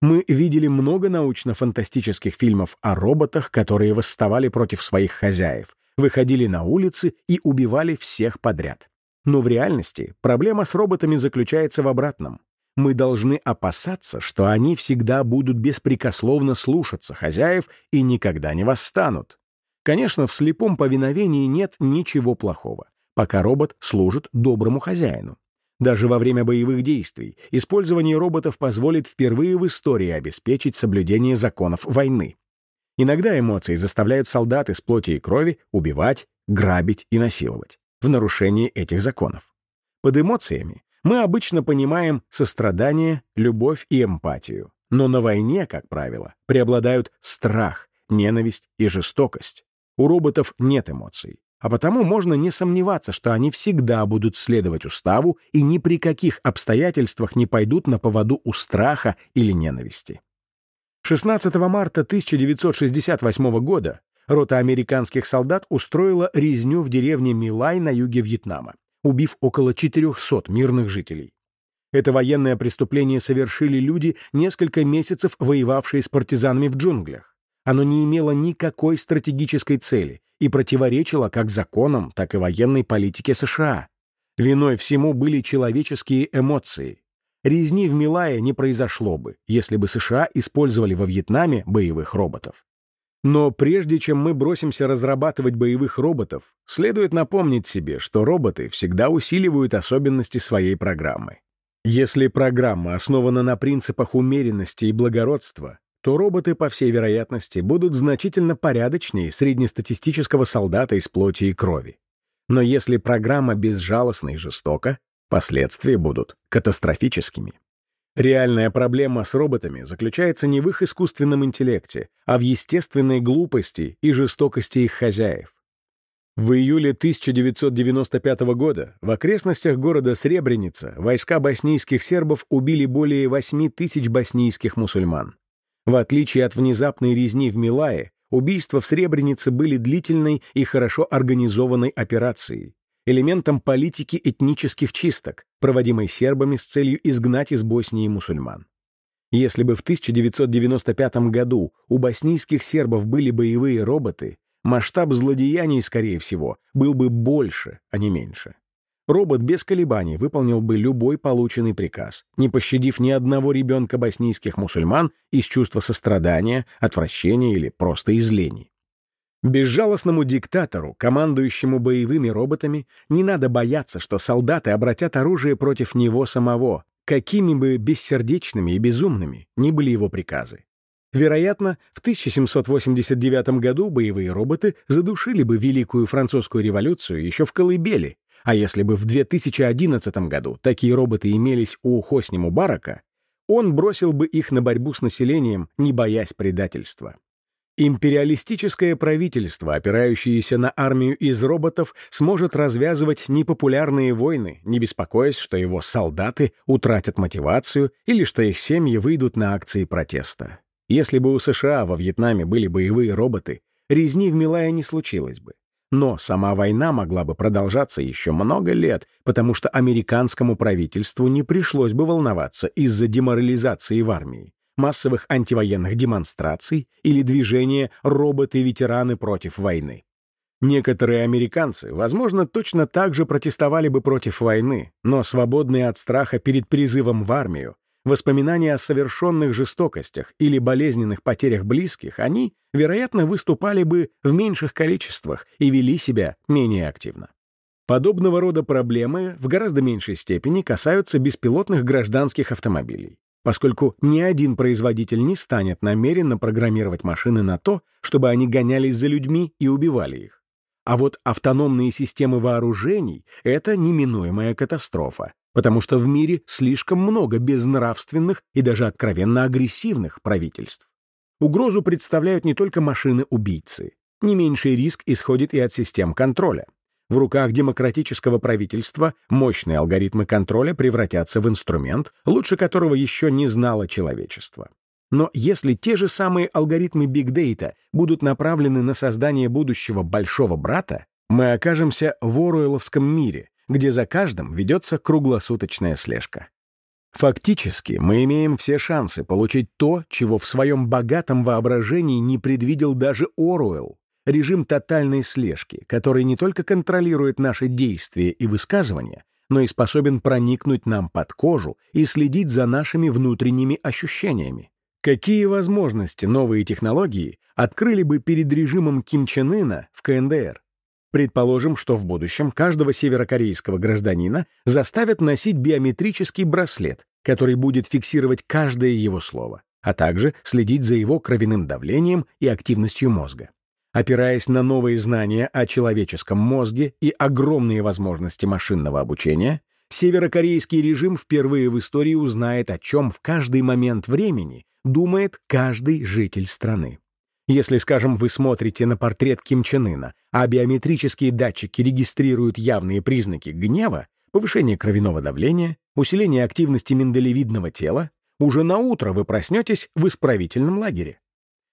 Мы видели много научно-фантастических фильмов о роботах, которые восставали против своих хозяев, выходили на улицы и убивали всех подряд. Но в реальности проблема с роботами заключается в обратном. Мы должны опасаться, что они всегда будут беспрекословно слушаться хозяев и никогда не восстанут. Конечно, в слепом повиновении нет ничего плохого, пока робот служит доброму хозяину. Даже во время боевых действий использование роботов позволит впервые в истории обеспечить соблюдение законов войны. Иногда эмоции заставляют солдат из плоти и крови убивать, грабить и насиловать в нарушении этих законов. Под эмоциями мы обычно понимаем сострадание, любовь и эмпатию. Но на войне, как правило, преобладают страх, ненависть и жестокость. У роботов нет эмоций, а потому можно не сомневаться, что они всегда будут следовать уставу и ни при каких обстоятельствах не пойдут на поводу у страха или ненависти. 16 марта 1968 года рота американских солдат устроила резню в деревне Милай на юге Вьетнама, убив около 400 мирных жителей. Это военное преступление совершили люди, несколько месяцев воевавшие с партизанами в джунглях. Оно не имело никакой стратегической цели и противоречило как законам, так и военной политике США. Виной всему были человеческие эмоции, резни в Милае не произошло бы, если бы США использовали во Вьетнаме боевых роботов. Но прежде чем мы бросимся разрабатывать боевых роботов, следует напомнить себе, что роботы всегда усиливают особенности своей программы. Если программа основана на принципах умеренности и благородства, то роботы, по всей вероятности, будут значительно порядочнее среднестатистического солдата из плоти и крови. Но если программа безжалостна и жестока, Последствия будут катастрофическими. Реальная проблема с роботами заключается не в их искусственном интеллекте, а в естественной глупости и жестокости их хозяев. В июле 1995 года в окрестностях города Сребреница войска боснийских сербов убили более 8 тысяч боснийских мусульман. В отличие от внезапной резни в Милае, убийства в Сребренице были длительной и хорошо организованной операцией, элементом политики этнических чисток, проводимой сербами с целью изгнать из Боснии мусульман. Если бы в 1995 году у боснийских сербов были боевые роботы, масштаб злодеяний, скорее всего, был бы больше, а не меньше. Робот без колебаний выполнил бы любой полученный приказ, не пощадив ни одного ребенка боснийских мусульман из чувства сострадания, отвращения или просто из лени. Безжалостному диктатору, командующему боевыми роботами, не надо бояться, что солдаты обратят оружие против него самого, какими бы бессердечными и безумными ни были его приказы. Вероятно, в 1789 году боевые роботы задушили бы Великую Французскую революцию еще в колыбели, а если бы в 2011 году такие роботы имелись у Хосни Мубарака, он бросил бы их на борьбу с населением, не боясь предательства. Империалистическое правительство, опирающееся на армию из роботов, сможет развязывать непопулярные войны, не беспокоясь, что его солдаты утратят мотивацию или что их семьи выйдут на акции протеста. Если бы у США во Вьетнаме были боевые роботы, резни в Милае не случилось бы. Но сама война могла бы продолжаться еще много лет, потому что американскому правительству не пришлось бы волноваться из-за деморализации в армии, массовых антивоенных демонстраций или движения «роботы-ветераны против войны». Некоторые американцы, возможно, точно так же протестовали бы против войны, но свободные от страха перед призывом в армию, воспоминания о совершенных жестокостях или болезненных потерях близких, они, вероятно, выступали бы в меньших количествах и вели себя менее активно. Подобного рода проблемы в гораздо меньшей степени касаются беспилотных гражданских автомобилей, поскольку ни один производитель не станет намеренно программировать машины на то, чтобы они гонялись за людьми и убивали их. А вот автономные системы вооружений — это неминуемая катастрофа, потому что в мире слишком много безнравственных и даже откровенно агрессивных правительств. Угрозу представляют не только машины-убийцы. Не меньший риск исходит и от систем контроля. В руках демократического правительства мощные алгоритмы контроля превратятся в инструмент, лучше которого еще не знало человечество. Но если те же самые алгоритмы Data будут направлены на создание будущего большого брата, мы окажемся в Оруэлловском мире, где за каждым ведется круглосуточная слежка. Фактически мы имеем все шансы получить то, чего в своем богатом воображении не предвидел даже Оруэлл, режим тотальной слежки, который не только контролирует наши действия и высказывания, но и способен проникнуть нам под кожу и следить за нашими внутренними ощущениями. Какие возможности новые технологии открыли бы перед режимом Ким Чен Ына в КНДР? Предположим, что в будущем каждого северокорейского гражданина заставят носить биометрический браслет, который будет фиксировать каждое его слово, а также следить за его кровяным давлением и активностью мозга. Опираясь на новые знания о человеческом мозге и огромные возможности машинного обучения, северокорейский режим впервые в истории узнает, о чем в каждый момент времени думает каждый житель страны. Если, скажем, вы смотрите на портрет Ким Чен Ына, а биометрические датчики регистрируют явные признаки гнева, повышение кровяного давления, усиление активности миндалевидного тела, уже на утро вы проснетесь в исправительном лагере.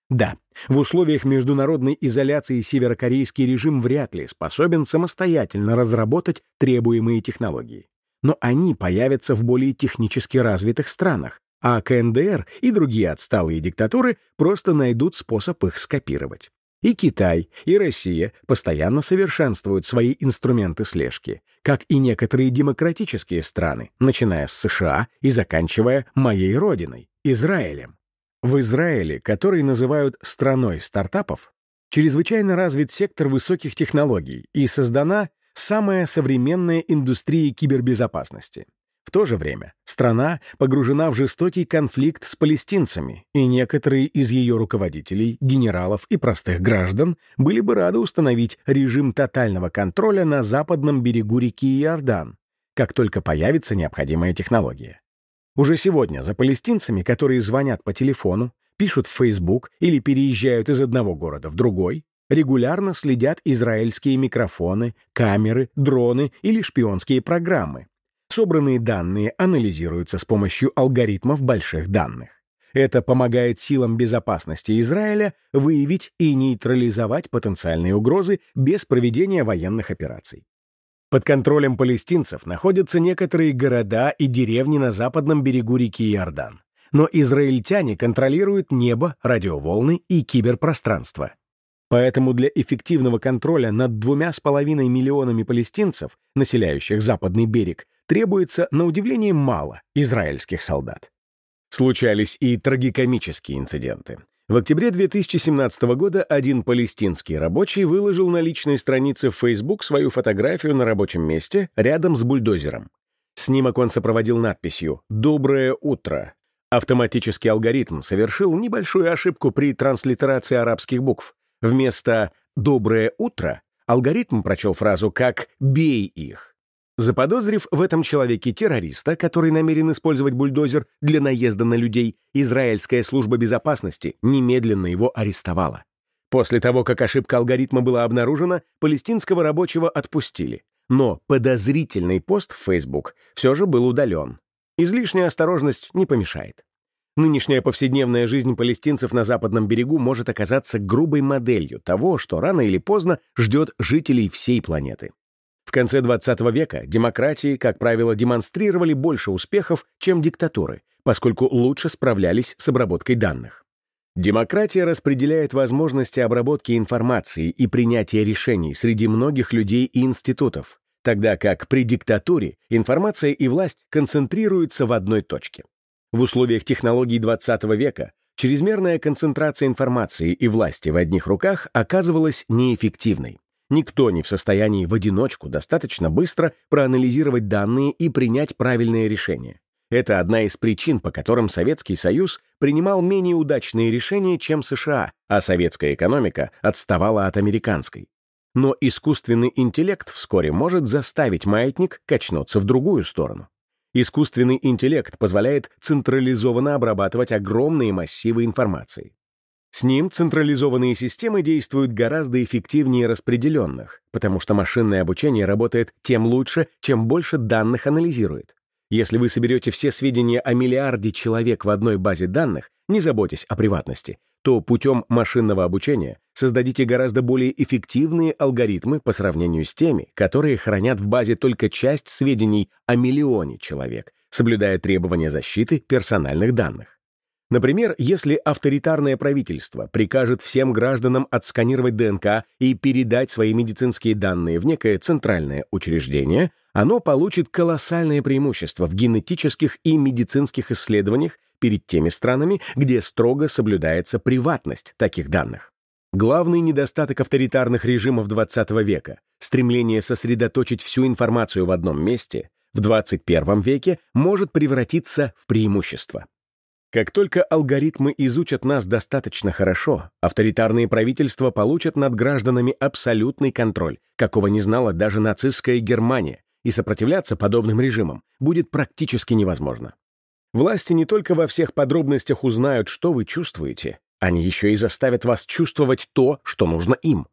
Да, в условиях международной изоляции северокорейский режим вряд ли способен самостоятельно разработать требуемые технологии. Но они появятся в более технически развитых странах, а КНДР и другие отсталые диктатуры просто найдут способ их скопировать. И Китай, и Россия постоянно совершенствуют свои инструменты слежки, как и некоторые демократические страны, начиная с США и заканчивая моей родиной, Израилем. В Израиле, который называют «страной стартапов», чрезвычайно развит сектор высоких технологий и создана самая современная индустрия кибербезопасности. В то же время страна погружена в жестокий конфликт с палестинцами, и некоторые из ее руководителей, генералов и простых граждан были бы рады установить режим тотального контроля на западном берегу реки Иордан, как только появится необходимая технология. Уже сегодня за палестинцами, которые звонят по телефону, пишут в Facebook или переезжают из одного города в другой, регулярно следят израильские микрофоны, камеры, дроны или шпионские программы, Собранные данные анализируются с помощью алгоритмов больших данных. Это помогает силам безопасности Израиля выявить и нейтрализовать потенциальные угрозы без проведения военных операций. Под контролем палестинцев находятся некоторые города и деревни на западном берегу реки Иордан. Но израильтяне контролируют небо, радиоволны и киберпространство. Поэтому для эффективного контроля над двумя с половиной миллионами палестинцев, населяющих западный берег, требуется, на удивление, мало израильских солдат. Случались и трагикомические инциденты. В октябре 2017 года один палестинский рабочий выложил на личной странице в Facebook свою фотографию на рабочем месте рядом с бульдозером. Снимок он сопроводил надписью «Доброе утро». Автоматический алгоритм совершил небольшую ошибку при транслитерации арабских букв. Вместо «доброе утро» алгоритм прочел фразу как «бей их». Заподозрив в этом человеке террориста, который намерен использовать бульдозер для наезда на людей, израильская служба безопасности немедленно его арестовала. После того, как ошибка алгоритма была обнаружена, палестинского рабочего отпустили. Но подозрительный пост в Facebook все же был удален. Излишняя осторожность не помешает. Нынешняя повседневная жизнь палестинцев на западном берегу может оказаться грубой моделью того, что рано или поздно ждет жителей всей планеты. В конце 20 века демократии, как правило, демонстрировали больше успехов, чем диктатуры, поскольку лучше справлялись с обработкой данных. Демократия распределяет возможности обработки информации и принятия решений среди многих людей и институтов, тогда как при диктатуре информация и власть концентрируются в одной точке. В условиях технологий 20 века чрезмерная концентрация информации и власти в одних руках оказывалась неэффективной. Никто не в состоянии в одиночку достаточно быстро проанализировать данные и принять правильные решения. Это одна из причин, по которым Советский Союз принимал менее удачные решения, чем США, а советская экономика отставала от американской. Но искусственный интеллект вскоре может заставить маятник качнуться в другую сторону. Искусственный интеллект позволяет централизованно обрабатывать огромные массивы информации. С ним централизованные системы действуют гораздо эффективнее распределенных, потому что машинное обучение работает тем лучше, чем больше данных анализирует. Если вы соберете все сведения о миллиарде человек в одной базе данных, не заботясь о приватности, то путем машинного обучения создадите гораздо более эффективные алгоритмы по сравнению с теми, которые хранят в базе только часть сведений о миллионе человек, соблюдая требования защиты персональных данных. Например, если авторитарное правительство прикажет всем гражданам отсканировать ДНК и передать свои медицинские данные в некое центральное учреждение, оно получит колоссальное преимущество в генетических и медицинских исследованиях перед теми странами, где строго соблюдается приватность таких данных. Главный недостаток авторитарных режимов XX века — стремление сосредоточить всю информацию в одном месте — в 21 веке может превратиться в преимущество. Как только алгоритмы изучат нас достаточно хорошо, авторитарные правительства получат над гражданами абсолютный контроль, какого не знала даже нацистская Германия, и сопротивляться подобным режимам будет практически невозможно. Власти не только во всех подробностях узнают, что вы чувствуете, они еще и заставят вас чувствовать то, что нужно им.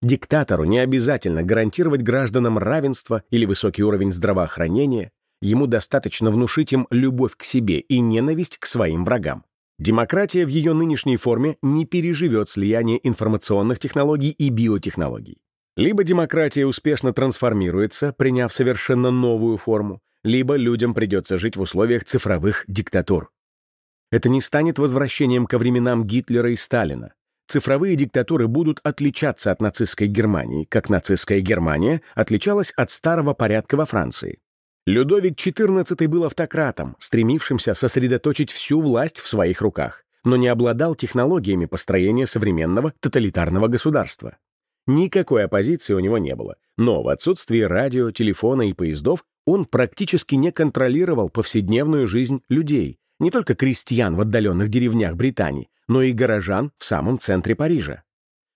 Диктатору не обязательно гарантировать гражданам равенство или высокий уровень здравоохранения, Ему достаточно внушить им любовь к себе и ненависть к своим врагам. Демократия в ее нынешней форме не переживет слияние информационных технологий и биотехнологий. Либо демократия успешно трансформируется, приняв совершенно новую форму, либо людям придется жить в условиях цифровых диктатур. Это не станет возвращением ко временам Гитлера и Сталина. Цифровые диктатуры будут отличаться от нацистской Германии, как нацистская Германия отличалась от старого порядка во Франции. Людовик XIV был автократом, стремившимся сосредоточить всю власть в своих руках, но не обладал технологиями построения современного тоталитарного государства. Никакой оппозиции у него не было, но в отсутствии радио, телефона и поездов он практически не контролировал повседневную жизнь людей, не только крестьян в отдаленных деревнях Британии, но и горожан в самом центре Парижа.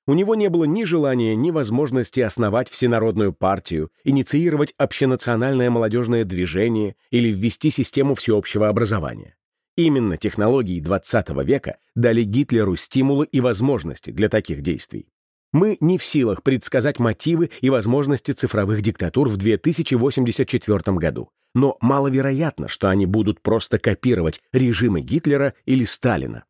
У него не было ни желания, ни возможности основать всенародную партию, инициировать общенациональное молодежное движение или ввести систему всеобщего образования. Именно технологии XX века дали Гитлеру стимулы и возможности для таких действий. Мы не в силах предсказать мотивы и возможности цифровых диктатур в 2084 году, но маловероятно, что они будут просто копировать режимы Гитлера или Сталина.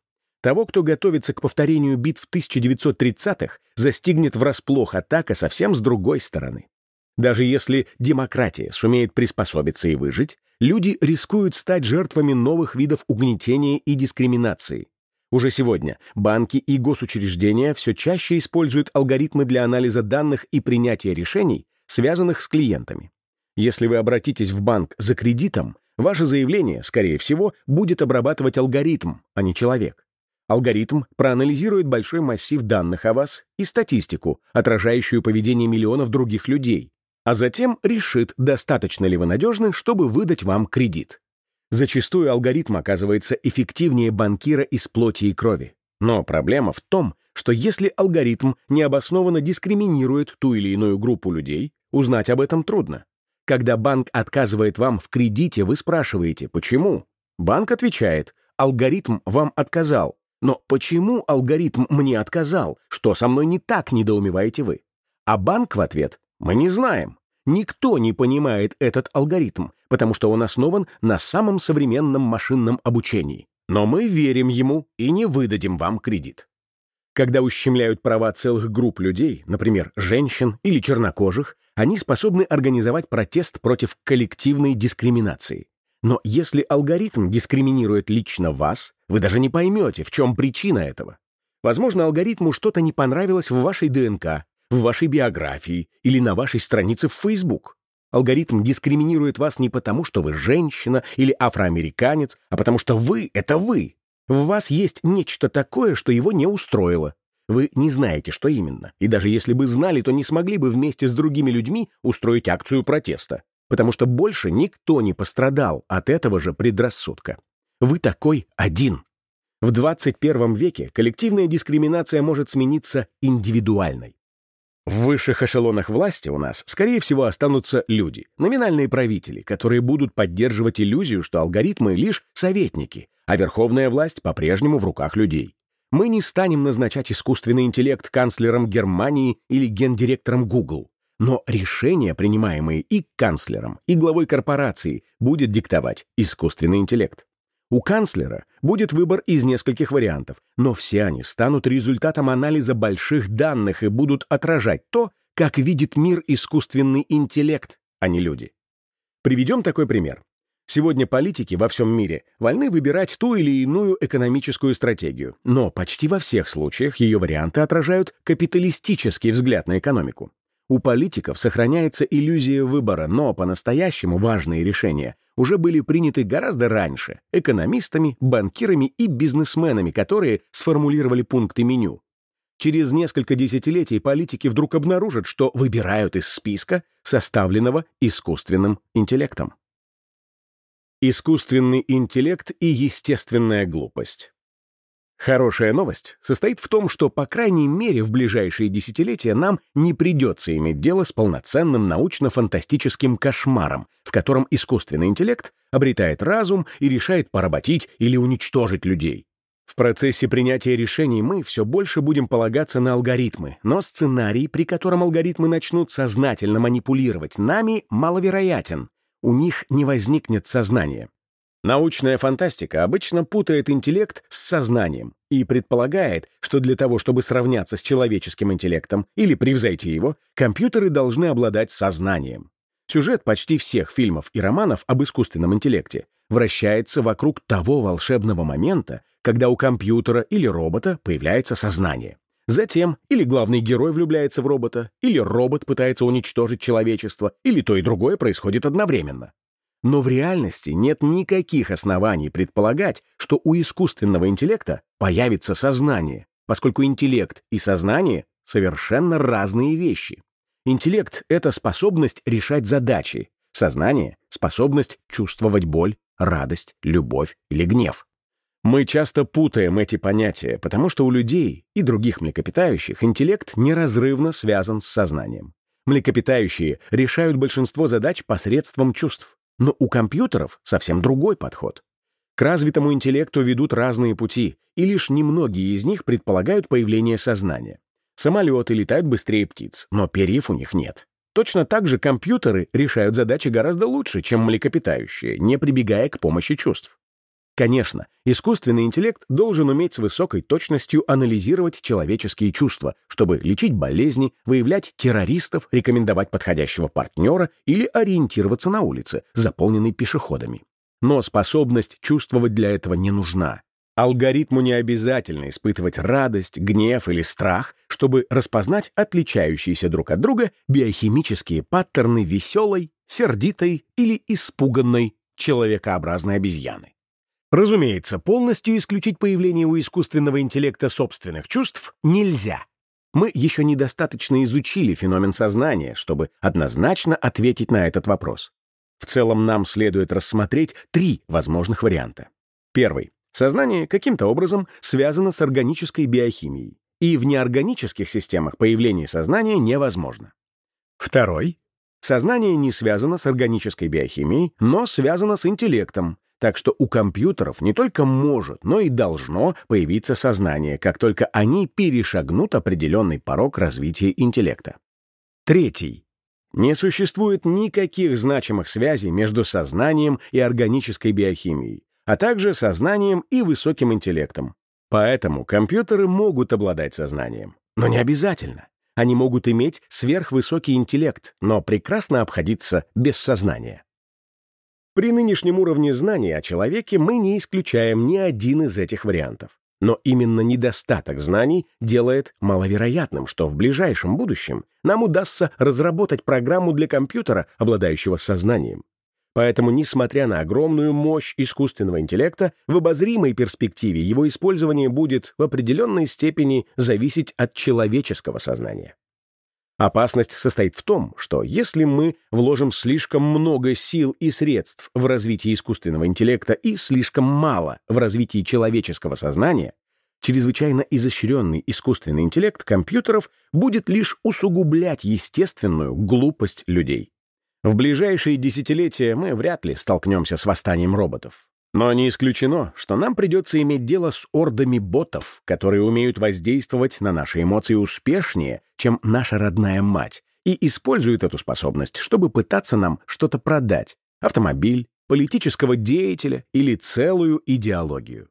Того, кто готовится к повторению битв 1930-х, застигнет врасплох атака совсем с другой стороны. Даже если демократия сумеет приспособиться и выжить, люди рискуют стать жертвами новых видов угнетения и дискриминации. Уже сегодня банки и госучреждения все чаще используют алгоритмы для анализа данных и принятия решений, связанных с клиентами. Если вы обратитесь в банк за кредитом, ваше заявление, скорее всего, будет обрабатывать алгоритм, а не человек. Алгоритм проанализирует большой массив данных о вас и статистику, отражающую поведение миллионов других людей, а затем решит, достаточно ли вы надежны, чтобы выдать вам кредит. Зачастую алгоритм оказывается эффективнее банкира из плоти и крови. Но проблема в том, что если алгоритм необоснованно дискриминирует ту или иную группу людей, узнать об этом трудно. Когда банк отказывает вам в кредите, вы спрашиваете, почему? Банк отвечает, алгоритм вам отказал, но почему алгоритм мне отказал? Что со мной не так, недоумеваете вы? А банк в ответ «Мы не знаем». Никто не понимает этот алгоритм, потому что он основан на самом современном машинном обучении. но мы верим ему и не выдадим вам кредит. Когда ущемляют права целых групп людей, например, женщин или чернокожих, они способны организовать протест против коллективной дискриминации. Но если алгоритм дискриминирует лично вас, вы даже не поймете, в чем причина этого. Возможно, алгоритму что-то не понравилось в вашей ДНК, в вашей биографии или на вашей странице в Facebook. Алгоритм дискриминирует вас не потому, что вы женщина или афроамериканец, а потому что вы — это вы. В вас есть нечто такое, что его не устроило. Вы не знаете, что именно, и даже если бы знали, то не смогли бы вместе с другими людьми устроить акцию протеста, потому что больше никто не пострадал от этого же предрассудка. Вы такой один. В 21 веке коллективная дискриминация может смениться индивидуальной. В высших эшелонах власти у нас, скорее всего, останутся люди, номинальные правители, которые будут поддерживать иллюзию, что алгоритмы лишь советники, а верховная власть по-прежнему в руках людей. Мы не станем назначать искусственный интеллект канцлером Германии или гендиректором Google, но решения, принимаемые и канцлером, и главой корпорации, будет диктовать искусственный интеллект. У канцлера будет выбор из нескольких вариантов, но все они станут результатом анализа больших данных и будут отражать то, как видит мир искусственный интеллект, а не люди. Приведем такой пример. Сегодня политики во всем мире вольны выбирать ту или иную экономическую стратегию, но почти во всех случаях ее варианты отражают капиталистический взгляд на экономику. У политиков сохраняется иллюзия выбора, но по-настоящему важные решения уже были приняты гораздо раньше экономистами, банкирами и бизнесменами, которые сформулировали пункты меню. Через несколько десятилетий политики вдруг обнаружат, что выбирают из списка, составленного искусственным интеллектом. Искусственный интеллект и естественная глупость. Хорошая новость состоит в том, что, по крайней мере, в ближайшие десятилетия нам не придется иметь дело с полноценным научно-фантастическим кошмаром, в котором искусственный интеллект обретает разум и решает поработить или уничтожить людей. В процессе принятия решений мы все больше будем полагаться на алгоритмы, но сценарий, при котором алгоритмы начнут сознательно манипулировать нами, маловероятен. У них не возникнет сознания. Научная фантастика обычно путает интеллект с сознанием и предполагает, что для того, чтобы сравняться с человеческим интеллектом или превзойти его, компьютеры должны обладать сознанием. Сюжет почти всех фильмов и романов об искусственном интеллекте вращается вокруг того волшебного момента, когда у компьютера или робота появляется сознание. Затем или главный герой влюбляется в робота, или робот пытается уничтожить человечество, или то и другое происходит одновременно. Но в реальности нет никаких оснований предполагать, что у искусственного интеллекта появится сознание, поскольку интеллект и сознание — совершенно разные вещи. Интеллект — это способность решать задачи, сознание — способность чувствовать боль, радость, любовь или гнев. Мы часто путаем эти понятия, потому что у людей и других млекопитающих интеллект неразрывно связан с сознанием. Млекопитающие решают большинство задач посредством чувств. Но у компьютеров совсем другой подход. К развитому интеллекту ведут разные пути, и лишь немногие из них предполагают появление сознания. Самолеты летают быстрее птиц, но перьев у них нет. Точно так же компьютеры решают задачи гораздо лучше, чем млекопитающие, не прибегая к помощи чувств. Конечно, искусственный интеллект должен уметь с высокой точностью анализировать человеческие чувства, чтобы лечить болезни, выявлять террористов, рекомендовать подходящего партнера или ориентироваться на улице, заполненной пешеходами. Но способность чувствовать для этого не нужна. Алгоритму не обязательно испытывать радость, гнев или страх, чтобы распознать отличающиеся друг от друга биохимические паттерны веселой, сердитой или испуганной человекообразной обезьяны. Разумеется, полностью исключить появление у искусственного интеллекта собственных чувств нельзя. Мы еще недостаточно изучили феномен сознания, чтобы однозначно ответить на этот вопрос. В целом нам следует рассмотреть три возможных варианта. Первый. Сознание каким-то образом связано с органической биохимией, и в неорганических системах появление сознания невозможно. Второй. Сознание не связано с органической биохимией, но связано с интеллектом, так что у компьютеров не только может, но и должно появиться сознание, как только они перешагнут определенный порог развития интеллекта. Третий. Не существует никаких значимых связей между сознанием и органической биохимией, а также сознанием и высоким интеллектом. Поэтому компьютеры могут обладать сознанием, но не обязательно. Они могут иметь сверхвысокий интеллект, но прекрасно обходиться без сознания. При нынешнем уровне знаний о человеке мы не исключаем ни один из этих вариантов. Но именно недостаток знаний делает маловероятным, что в ближайшем будущем нам удастся разработать программу для компьютера, обладающего сознанием. Поэтому, несмотря на огромную мощь искусственного интеллекта, в обозримой перспективе его использование будет в определенной степени зависеть от человеческого сознания. Опасность состоит в том, что если мы вложим слишком много сил и средств в развитие искусственного интеллекта и слишком мало в развитии человеческого сознания, чрезвычайно изощренный искусственный интеллект компьютеров будет лишь усугублять естественную глупость людей. В ближайшие десятилетия мы вряд ли столкнемся с восстанием роботов. Но не исключено, что нам придется иметь дело с ордами ботов, которые умеют воздействовать на наши эмоции успешнее, чем наша родная мать, и используют эту способность, чтобы пытаться нам что-то продать — автомобиль, политического деятеля или целую идеологию.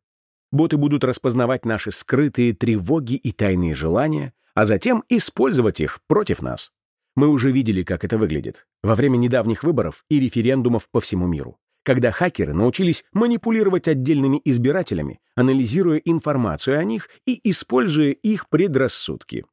Боты будут распознавать наши скрытые тревоги и тайные желания, а затем использовать их против нас. Мы уже видели, как это выглядит во время недавних выборов и референдумов по всему миру когда хакеры научились манипулировать отдельными избирателями, анализируя информацию о них и используя их предрассудки.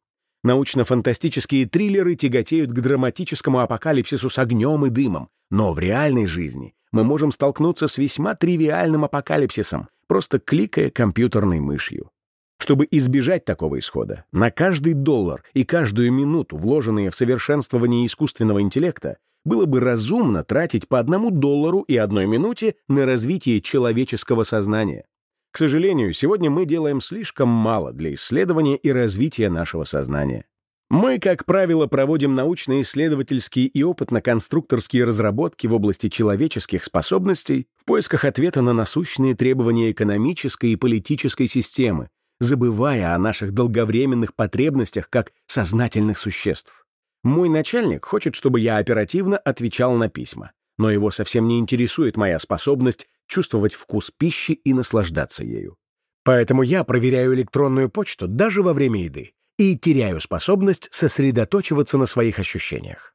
Научно-фантастические триллеры тяготеют к драматическому апокалипсису с огнем и дымом, но в реальной жизни мы можем столкнуться с весьма тривиальным апокалипсисом, просто кликая компьютерной мышью. Чтобы избежать такого исхода, на каждый доллар и каждую минуту, вложенные в совершенствование искусственного интеллекта, было бы разумно тратить по одному доллару и одной минуте на развитие человеческого сознания. К сожалению, сегодня мы делаем слишком мало для исследования и развития нашего сознания. Мы, как правило, проводим научно-исследовательские и опытно-конструкторские разработки в области человеческих способностей в поисках ответа на насущные требования экономической и политической системы, забывая о наших долговременных потребностях как сознательных существ. Мой начальник хочет, чтобы я оперативно отвечал на письма, но его совсем не интересует моя способность чувствовать вкус пищи и наслаждаться ею. Поэтому я проверяю электронную почту даже во время еды и теряю способность сосредоточиваться на своих ощущениях.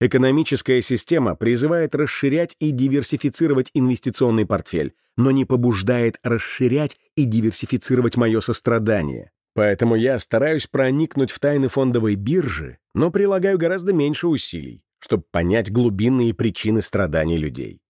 Экономическая система призывает расширять и диверсифицировать инвестиционный портфель, но не побуждает расширять и диверсифицировать мое сострадание, Поэтому я стараюсь проникнуть в тайны фондовой биржи, но прилагаю гораздо меньше усилий, чтобы понять глубинные причины страданий людей.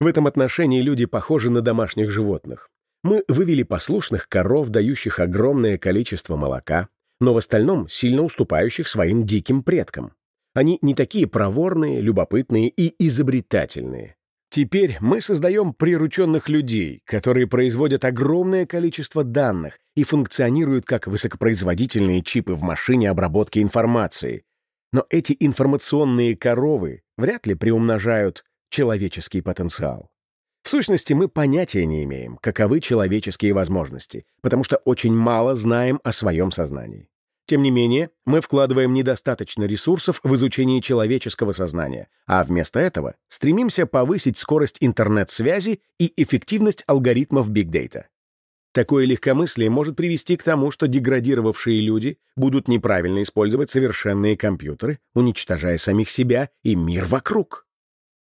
В этом отношении люди похожи на домашних животных. Мы вывели послушных коров, дающих огромное количество молока, но в остальном сильно уступающих своим диким предкам. Они не такие проворные, любопытные и изобретательные. Теперь мы создаем прирученных людей, которые производят огромное количество данных и функционируют как высокопроизводительные чипы в машине обработки информации. Но эти информационные коровы вряд ли приумножают человеческий потенциал. В сущности, мы понятия не имеем, каковы человеческие возможности, потому что очень мало знаем о своем сознании. Тем не менее, мы вкладываем недостаточно ресурсов в изучение человеческого сознания, а вместо этого стремимся повысить скорость интернет-связи и эффективность алгоритмов Data. Такое легкомыслие может привести к тому, что деградировавшие люди будут неправильно использовать совершенные компьютеры, уничтожая самих себя и мир вокруг.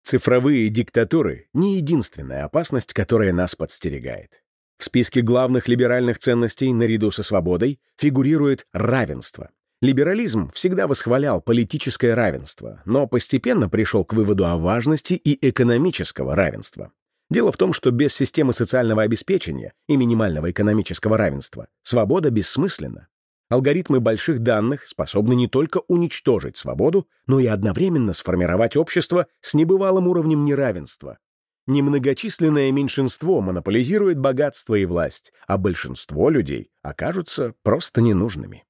Цифровые диктатуры — не единственная опасность, которая нас подстерегает. В списке главных либеральных ценностей наряду со свободой фигурирует равенство. Либерализм всегда восхвалял политическое равенство, но постепенно пришел к выводу о важности и экономического равенства. Дело в том, что без системы социального обеспечения и минимального экономического равенства свобода бессмысленна. Алгоритмы больших данных способны не только уничтожить свободу, но и одновременно сформировать общество с небывалым уровнем неравенства, Немногочисленное меньшинство монополизирует богатство и власть, а большинство людей окажутся просто ненужными.